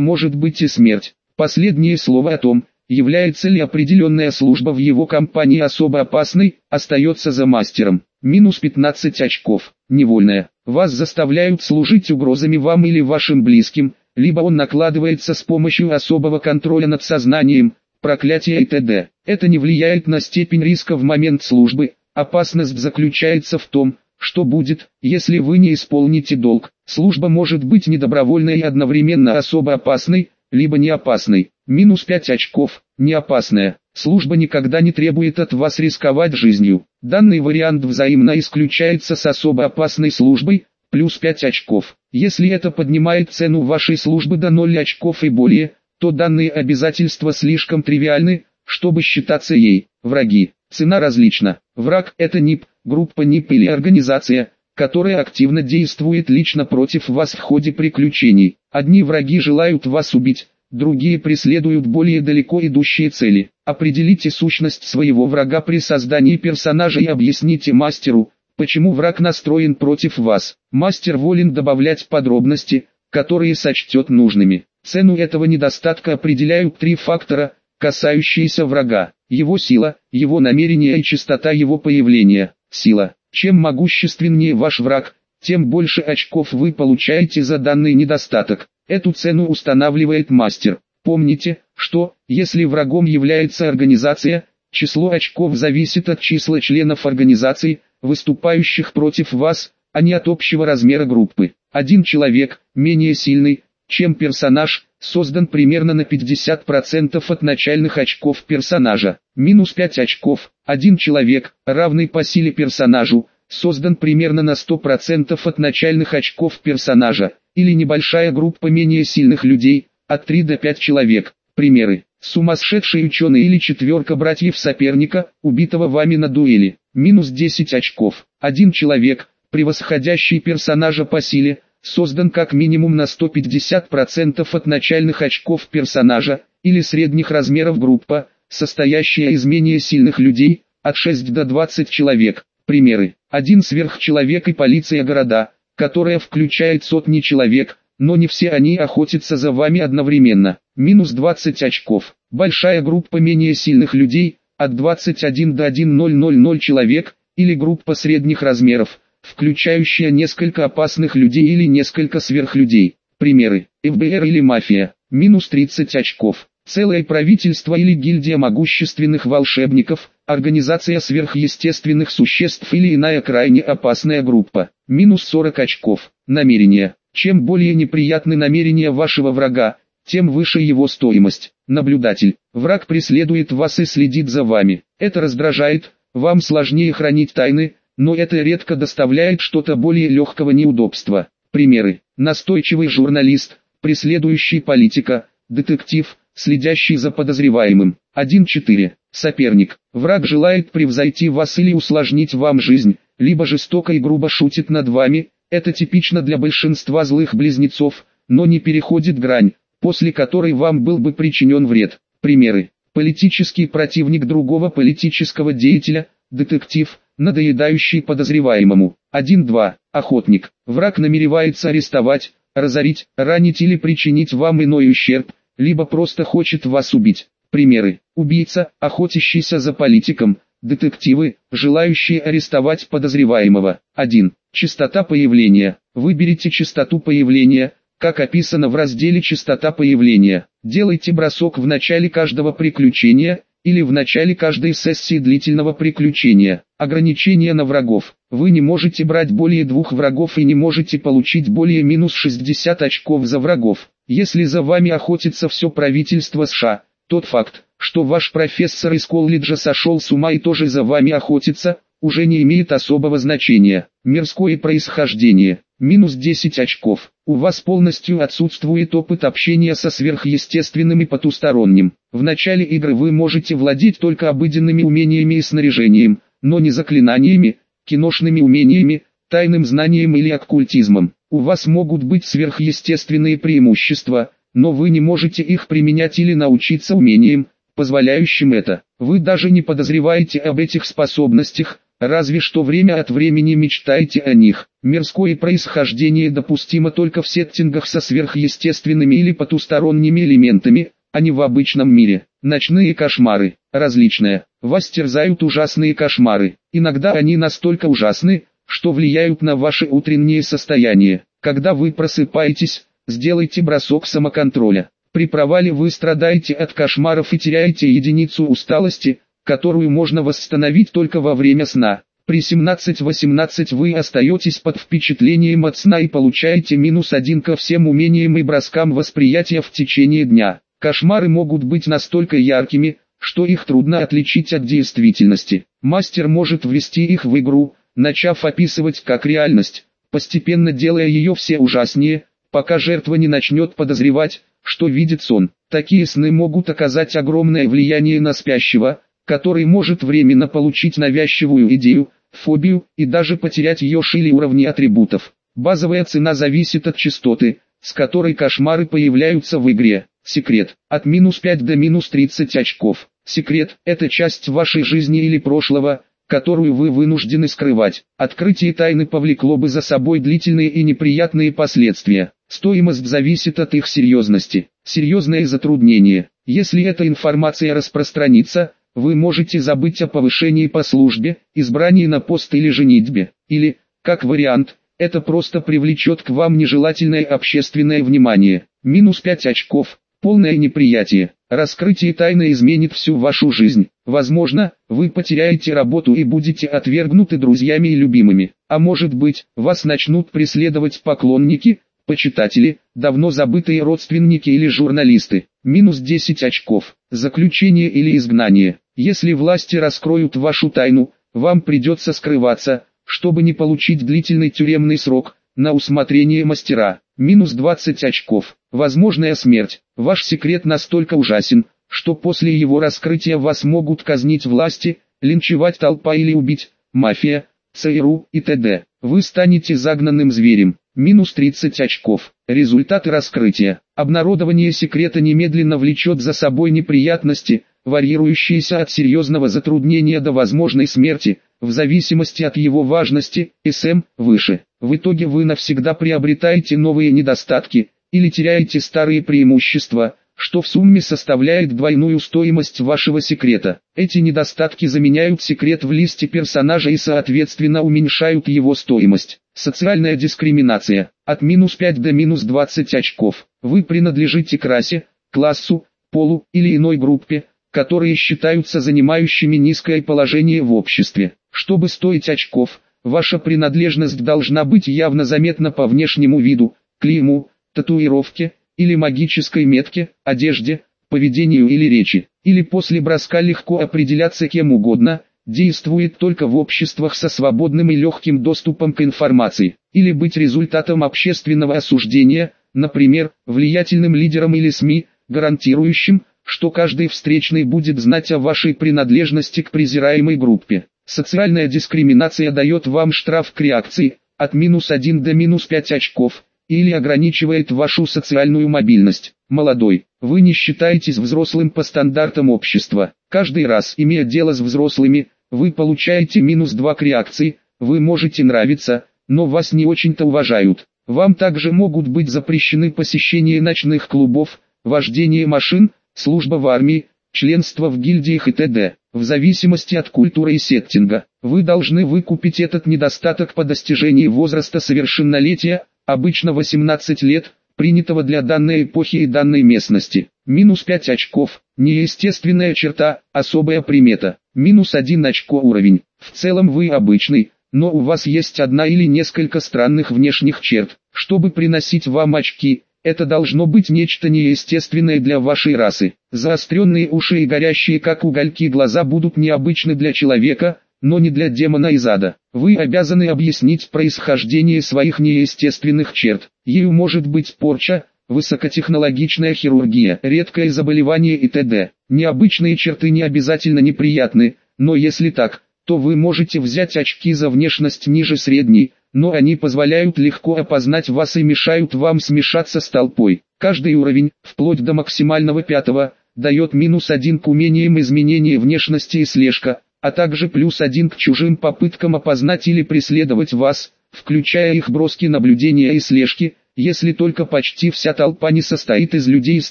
может быть и смерть. Последнее слово о том, является ли определенная служба в его компании особо опасной, остается за мастером. Минус 15 очков. Невольная. Вас заставляют служить угрозами вам или вашим близким, либо он накладывается с помощью особого контроля над сознанием, проклятия и т.д. Это не влияет на степень риска в момент службы. Опасность заключается в том, что будет, если вы не исполните долг. Служба может быть недобровольной и одновременно особо опасной, либо не опасной. Минус 5 очков, не опасная. Служба никогда не требует от вас рисковать жизнью. Данный вариант взаимно исключается с особо опасной службой, плюс 5 очков. Если это поднимает цену вашей службы до 0 очков и более, то данные обязательства слишком тривиальны, чтобы считаться ей. Враги. Цена различна. Враг – это НИП, группа НИП или организация, которая активно действует лично против вас в ходе приключений. Одни враги желают вас убить, другие преследуют более далеко идущие цели. Определите сущность своего врага при создании персонажа и объясните мастеру, Почему враг настроен против вас? Мастер волен добавлять подробности, которые сочтет нужными. Цену этого недостатка определяют три фактора, касающиеся врага. Его сила, его намерение и частота его появления. Сила. Чем могущественнее ваш враг, тем больше очков вы получаете за данный недостаток. Эту цену устанавливает мастер. Помните, что, если врагом является организация, число очков зависит от числа членов организации, выступающих против вас, а не от общего размера группы. Один человек, менее сильный, чем персонаж, создан примерно на 50% от начальных очков персонажа. Минус 5 очков. Один человек, равный по силе персонажу, создан примерно на 100% от начальных очков персонажа, или небольшая группа менее сильных людей, от 3 до 5 человек. Примеры. Сумасшедший ученый или четверка братьев соперника, убитого вами на дуэли. Минус 10 очков. Один человек, превосходящий персонажа по силе, создан как минимум на 150% от начальных очков персонажа, или средних размеров группа, состоящая из менее сильных людей, от 6 до 20 человек. Примеры. Один сверхчеловек и полиция города, которая включает сотни человек, но не все они охотятся за вами одновременно. Минус 20 очков. Большая группа менее сильных людей, от 21 до 1000 человек, или группа средних размеров, включающая несколько опасных людей или несколько сверхлюдей. Примеры. ФБР или мафия. Минус 30 очков. Целое правительство или гильдия могущественных волшебников, организация сверхъестественных существ или иная крайне опасная группа. Минус 40 очков. Намерение. Чем более неприятны намерения вашего врага, тем выше его стоимость. Наблюдатель. Враг преследует вас и следит за вами. Это раздражает, вам сложнее хранить тайны, но это редко доставляет что-то более легкого неудобства. Примеры. Настойчивый журналист, преследующий политика, детектив, следящий за подозреваемым. 1.4. Соперник. Враг желает превзойти вас или усложнить вам жизнь, либо жестоко и грубо шутит над вами. Это типично для большинства злых близнецов, но не переходит грань, после которой вам был бы причинен вред. Примеры. Политический противник другого политического деятеля, детектив, надоедающий подозреваемому. 1-2. Охотник. Враг намеревается арестовать, разорить, ранить или причинить вам иной ущерб, либо просто хочет вас убить. Примеры. Убийца, охотящийся за политиком, детективы, желающие арестовать подозреваемого. 1. Частота появления. Выберите частоту появления, как описано в разделе «Частота появления». Делайте бросок в начале каждого приключения, или в начале каждой сессии длительного приключения. Ограничение на врагов. Вы не можете брать более двух врагов и не можете получить более минус 60 очков за врагов. Если за вами охотится все правительство США, тот факт, что ваш профессор из колледжа сошел с ума и тоже за вами охотится, уже не имеет особого значения. Мирское происхождение. Минус 10 очков. У вас полностью отсутствует опыт общения со сверхъестественным и потусторонним. В начале игры вы можете владеть только обыденными умениями и снаряжением, но не заклинаниями, киношными умениями, тайным знанием или оккультизмом. У вас могут быть сверхъестественные преимущества, но вы не можете их применять или научиться умениям, позволяющим это. Вы даже не подозреваете об этих способностях, разве что время от времени мечтаете о них. Мирское происхождение допустимо только в сеттингах со сверхъестественными или потусторонними элементами, а не в обычном мире. Ночные кошмары, различные, вас терзают ужасные кошмары. Иногда они настолько ужасны, что влияют на ваше утреннее состояние. Когда вы просыпаетесь, сделайте бросок самоконтроля. При провале вы страдаете от кошмаров и теряете единицу усталости, которую можно восстановить только во время сна. При 17-18 вы остаетесь под впечатлением от сна и получаете минус один ко всем умениям и броскам восприятия в течение дня. Кошмары могут быть настолько яркими, что их трудно отличить от действительности. Мастер может ввести их в игру, начав описывать как реальность, постепенно делая ее все ужаснее, пока жертва не начнет подозревать, что видит сон. Такие сны могут оказать огромное влияние на спящего, который может временно получить навязчивую идею, фобию и даже потерять ее шили уровни атрибутов. Базовая цена зависит от частоты, с которой кошмары появляются в игре. Секрет. От минус 5 до минус 30 очков. Секрет – это часть вашей жизни или прошлого, которую вы вынуждены скрывать. Открытие тайны повлекло бы за собой длительные и неприятные последствия. Стоимость зависит от их серьезности. Серьезное затруднение. Если эта информация распространится, вы можете забыть о повышении по службе, избрании на пост или женитьбе. Или, как вариант, это просто привлечет к вам нежелательное общественное внимание. Минус 5 очков. Полное неприятие. Раскрытие тайны изменит всю вашу жизнь. Возможно, вы потеряете работу и будете отвергнуты друзьями и любимыми. А может быть, вас начнут преследовать поклонники, почитатели, давно забытые родственники или журналисты. Минус 10 очков. Заключение или изгнание. Если власти раскроют вашу тайну, вам придется скрываться, чтобы не получить длительный тюремный срок, на усмотрение мастера. Минус 20 очков. Возможная смерть. Ваш секрет настолько ужасен, что после его раскрытия вас могут казнить власти, линчевать толпа или убить, мафия, ЦРУ и т.д. Вы станете загнанным зверем. Минус 30 очков. Результаты раскрытия. Обнародование секрета немедленно влечет за собой неприятности, варьирующиеся от серьезного затруднения до возможной смерти, в зависимости от его важности, СМ, выше. В итоге вы навсегда приобретаете новые недостатки, или теряете старые преимущества, что в сумме составляет двойную стоимость вашего секрета. Эти недостатки заменяют секрет в листе персонажа и соответственно уменьшают его стоимость. Социальная дискриминация. От минус 5 до минус 20 очков. Вы принадлежите к расе, классу, полу или иной группе, которые считаются занимающими низкое положение в обществе. Чтобы стоить очков, ваша принадлежность должна быть явно заметна по внешнему виду, клейму, татуировке, или магической метке, одежде, поведению или речи, или после броска легко определяться кем угодно, действует только в обществах со свободным и легким доступом к информации, или быть результатом общественного осуждения, например, влиятельным лидером или СМИ, гарантирующим, что каждый встречный будет знать о вашей принадлежности к презираемой группе. Социальная дискриминация дает вам штраф к реакции, от минус 1 до минус 5 очков, или ограничивает вашу социальную мобильность. Молодой, вы не считаетесь взрослым по стандартам общества. Каждый раз, имея дело с взрослыми, вы получаете минус 2 к реакции, вы можете нравиться, но вас не очень-то уважают. Вам также могут быть запрещены посещение ночных клубов, вождение машин, служба в армии, членство в гильдиях и т.д. В зависимости от культуры и сеттинга, вы должны выкупить этот недостаток по достижении возраста совершеннолетия, обычно 18 лет, принятого для данной эпохи и данной местности. Минус 5 очков, неестественная черта, особая примета. Минус 1 очко уровень. В целом вы обычный, но у вас есть одна или несколько странных внешних черт. Чтобы приносить вам очки, это должно быть нечто неестественное для вашей расы. Заостренные уши и горящие как угольки глаза будут необычны для человека, но не для демона из ада. Вы обязаны объяснить происхождение своих неестественных черт. Ею может быть порча, высокотехнологичная хирургия, редкое заболевание и т.д. Необычные черты не обязательно неприятны, но если так, то вы можете взять очки за внешность ниже средней, но они позволяют легко опознать вас и мешают вам смешаться с толпой. Каждый уровень, вплоть до максимального пятого, дает минус один к умениям изменения внешности и слежка, а также плюс один к чужим попыткам опознать или преследовать вас, включая их броски наблюдения и слежки, если только почти вся толпа не состоит из людей с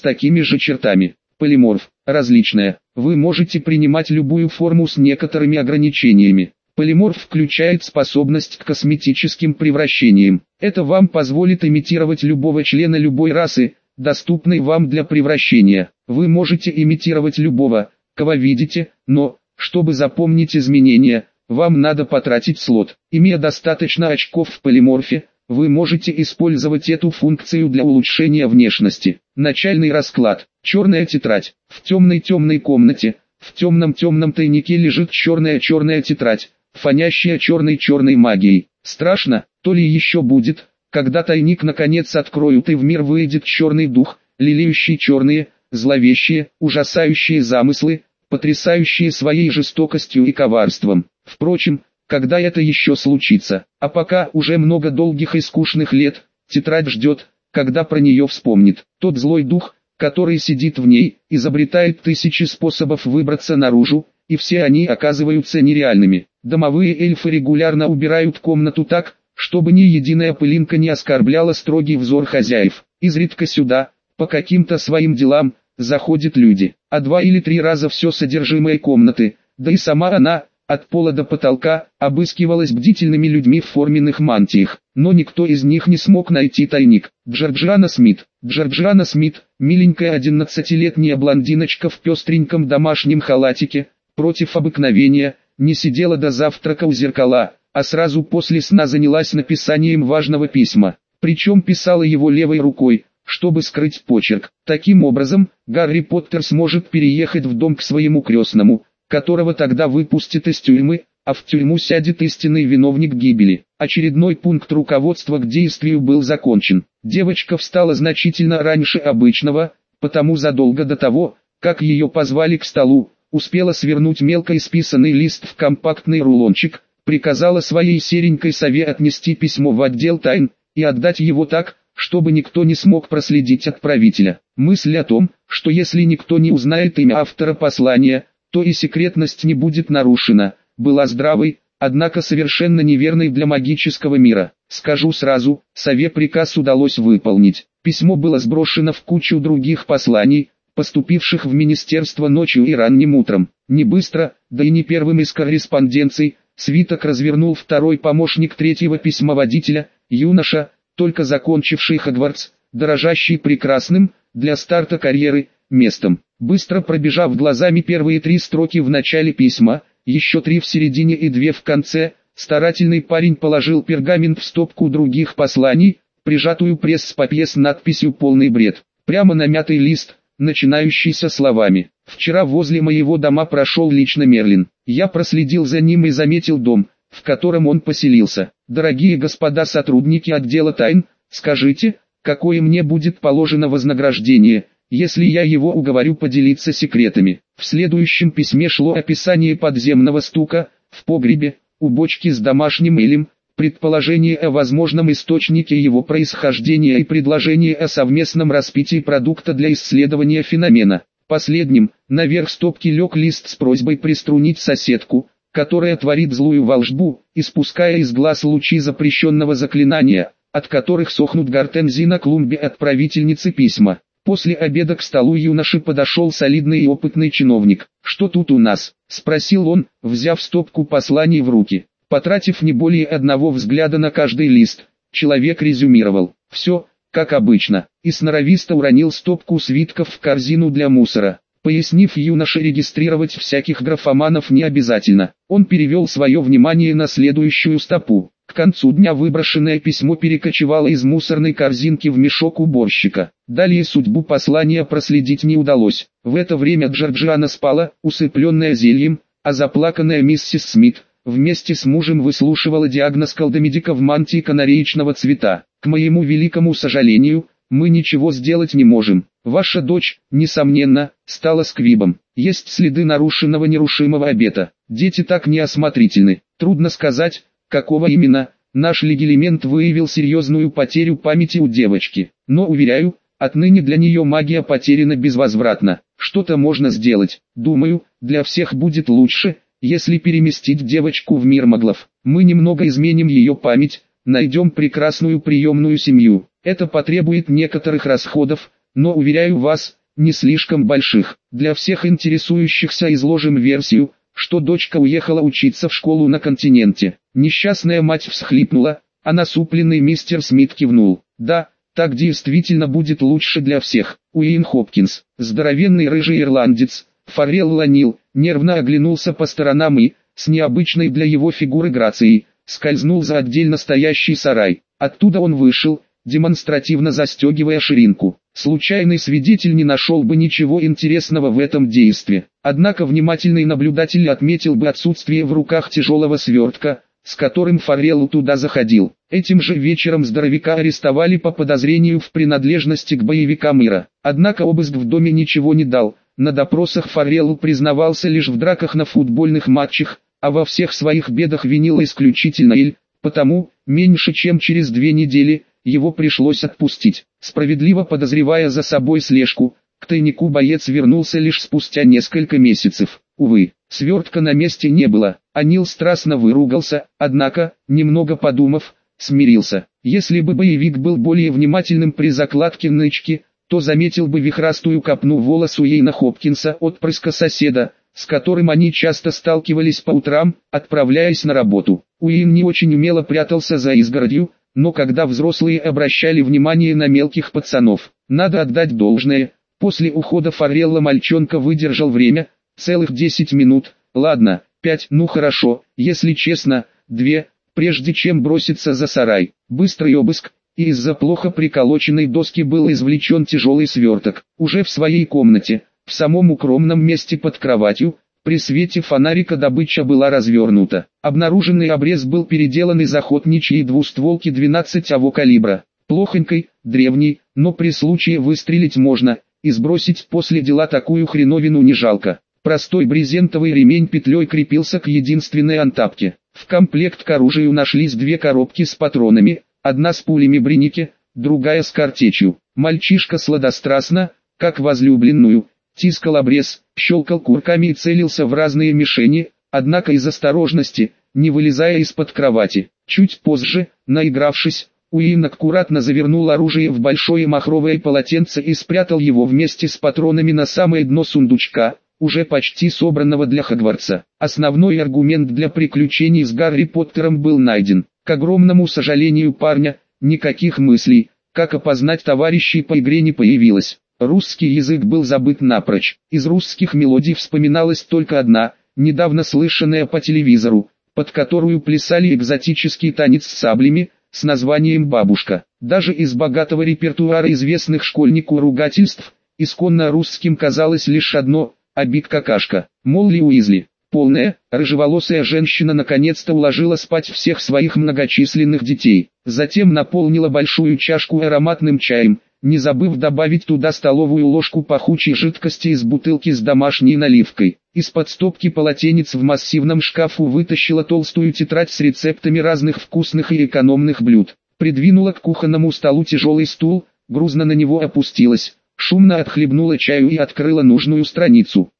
такими же чертами. Полиморф, различная, вы можете принимать любую форму с некоторыми ограничениями. Полиморф включает способность к косметическим превращениям. Это вам позволит имитировать любого члена любой расы, доступной вам для превращения. Вы можете имитировать любого, кого видите, но, чтобы запомнить изменения, вам надо потратить слот. Имея достаточно очков в полиморфе, вы можете использовать эту функцию для улучшения внешности. Начальный расклад. Черная тетрадь. В темной-темной комнате, в темном-темном тайнике лежит черная-черная тетрадь, фонящая черной-черной магией. Страшно, то ли еще будет, когда тайник наконец откроют и в мир выйдет черный дух, лелеющий черные, зловещие, ужасающие замыслы, потрясающие своей жестокостью и коварством. Впрочем, когда это еще случится, а пока уже много долгих и скучных лет, тетрадь ждет, когда про нее вспомнит. Тот злой дух, который сидит в ней, изобретает тысячи способов выбраться наружу, и все они оказываются нереальными. Домовые эльфы регулярно убирают комнату так, чтобы ни единая пылинка не оскорбляла строгий взор хозяев. Изредка сюда, по каким-то своим делам, заходят люди, а два или три раза все содержимое комнаты, да и сама она, от пола до потолка, обыскивалась бдительными людьми в форменных мантиях, но никто из них не смог найти тайник. Джорджиана Смит, Джорджиана Смит, миленькая одиннадцатилетняя блондиночка в пестреньком домашнем халатике, против обыкновения, не сидела до завтрака у зеркала, а сразу после сна занялась написанием важного письма, причем писала его левой рукой, чтобы скрыть почерк. Таким образом, Гарри Поттер сможет переехать в дом к своему крестному, которого тогда выпустят из тюрьмы, а в тюрьму сядет истинный виновник гибели. Очередной пункт руководства к действию был закончен. Девочка встала значительно раньше обычного, потому задолго до того, как ее позвали к столу, успела свернуть мелко исписанный лист в компактный рулончик, приказала своей серенькой сове отнести письмо в отдел тайн, и отдать его так, чтобы никто не смог проследить отправителя. Мысль о том, что если никто не узнает имя автора послания, то и секретность не будет нарушена, была здравой, однако совершенно неверной для магического мира. Скажу сразу, сове приказ удалось выполнить. Письмо было сброшено в кучу других посланий, поступивших в министерство ночью и ранним утром. Не быстро, да и не первым из корреспонденций, свиток развернул второй помощник третьего письмоводителя, юноша, только закончивший Хогвартс, дорожащий прекрасным, для старта карьеры, местом. Быстро пробежав глазами первые три строки в начале письма, еще три в середине и две в конце, старательный парень положил пергамент в стопку других посланий, прижатую пресс-папье с надписью «Полный бред», прямо на мятый лист, начинающийся словами «Вчера возле моего дома прошел лично Мерлин. Я проследил за ним и заметил дом, в котором он поселился. Дорогие господа сотрудники отдела тайн, скажите, какое мне будет положено вознаграждение, если я его уговорю поделиться секретами. В следующем письме шло описание подземного стука, в погребе, у бочки с домашним элем, предположение о возможном источнике его происхождения и предложение о совместном распитии продукта для исследования феномена. Последним, наверх стопки лег лист с просьбой приструнить соседку, которая творит злую волшбу, испуская из глаз лучи запрещенного заклинания, от которых сохнут гортензии на клумбе отправительницы письма. После обеда к столу юноши подошел солидный и опытный чиновник. «Что тут у нас?» – спросил он, взяв стопку посланий в руки. Потратив не более одного взгляда на каждый лист, человек резюмировал. «Все, как обычно», и сноровисто уронил стопку свитков в корзину для мусора. Пояснив юноше регистрировать всяких графоманов не обязательно, он перевел свое внимание на следующую стопу. К концу дня выброшенное письмо перекочевало из мусорной корзинки в мешок уборщика. Далее судьбу послания проследить не удалось. В это время Джорджиана спала, усыпленная зельем, а заплаканная миссис Смит, вместе с мужем выслушивала диагноз колдомедика в мантии канареечного цвета. К моему великому сожалению, мы ничего сделать не можем. Ваша дочь, несомненно, стала сквибом. Есть следы нарушенного нерушимого обета. Дети так неосмотрительны. Трудно сказать, какого именно. Наш легилемент выявил серьезную потерю памяти у девочки. Но уверяю, отныне для нее магия потеряна безвозвратно. Что-то можно сделать. Думаю, для всех будет лучше, если переместить девочку в мир маглов. Мы немного изменим ее память, найдем прекрасную приемную семью. Это потребует некоторых расходов, но уверяю вас, не слишком больших. Для всех интересующихся изложим версию, что дочка уехала учиться в школу на континенте. Несчастная мать всхлипнула, а насупленный мистер Смит кивнул. Да, так действительно будет лучше для всех. Уин Хопкинс, здоровенный рыжий ирландец, Форел Ланил, нервно оглянулся по сторонам и, с необычной для его фигуры грацией, скользнул за отдельно стоящий сарай. Оттуда он вышел, демонстративно застегивая ширинку. Случайный свидетель не нашел бы ничего интересного в этом действии. Однако внимательный наблюдатель отметил бы отсутствие в руках тяжелого свертка, с которым Форелл туда заходил. Этим же вечером здоровяка арестовали по подозрению в принадлежности к боевикам мира. Однако обыск в доме ничего не дал. На допросах Форелл признавался лишь в драках на футбольных матчах, а во всех своих бедах винил исключительно Эль, потому, меньше чем через две недели, его пришлось отпустить. Справедливо подозревая за собой слежку, к тайнику боец вернулся лишь спустя несколько месяцев. Увы, свертка на месте не было, Анил страстно выругался, однако, немного подумав, смирился. Если бы боевик был более внимательным при закладке нычки, то заметил бы вихрастую копну волос Уэйна Хопкинса отпрыска соседа, с которым они часто сталкивались по утрам, отправляясь на работу. Уин не очень умело прятался за изгородью, но когда взрослые обращали внимание на мелких пацанов, надо отдать должное, после ухода Форелла мальчонка выдержал время, целых 10 минут, ладно, 5, ну хорошо, если честно, 2, прежде чем броситься за сарай. Быстрый обыск, и из-за плохо приколоченной доски был извлечен тяжелый сверток. Уже в своей комнате, в самом укромном месте под кроватью, при свете фонарика добыча была развернута. Обнаруженный обрез был переделан из охотничьей двустволки 12-го калибра. Плохонькой, древней, но при случае выстрелить можно, и сбросить после дела такую хреновину не жалко. Простой брезентовый ремень петлей крепился к единственной антапке. В комплект к оружию нашлись две коробки с патронами, одна с пулями бреники, другая с картечью. Мальчишка сладострастно, как возлюбленную, тискал обрез, щелкал курками и целился в разные мишени, однако из осторожности, не вылезая из-под кровати. Чуть позже, наигравшись, Уин аккуратно завернул оружие в большое махровое полотенце и спрятал его вместе с патронами на самое дно сундучка, уже почти собранного для Хогвартса. Основной аргумент для приключений с Гарри Поттером был найден. К огромному сожалению парня, никаких мыслей, как опознать товарищей по игре не появилось. Русский язык был забыт напрочь. Из русских мелодий вспоминалась только одна, недавно слышанная по телевизору, под которую плясали экзотический танец с саблями, с названием «Бабушка». Даже из богатого репертуара известных школьнику ругательств, исконно русским казалось лишь одно обид какашка. Молли Уизли, полная, рыжеволосая женщина наконец-то уложила спать всех своих многочисленных детей. Затем наполнила большую чашку ароматным чаем, не забыв добавить туда столовую ложку пахучей жидкости из бутылки с домашней наливкой. Из-под стопки полотенец в массивном шкафу вытащила толстую тетрадь с рецептами разных вкусных и экономных блюд. Придвинула к кухонному столу тяжелый стул, грузно на него опустилась, шумно отхлебнула чаю и открыла нужную страницу.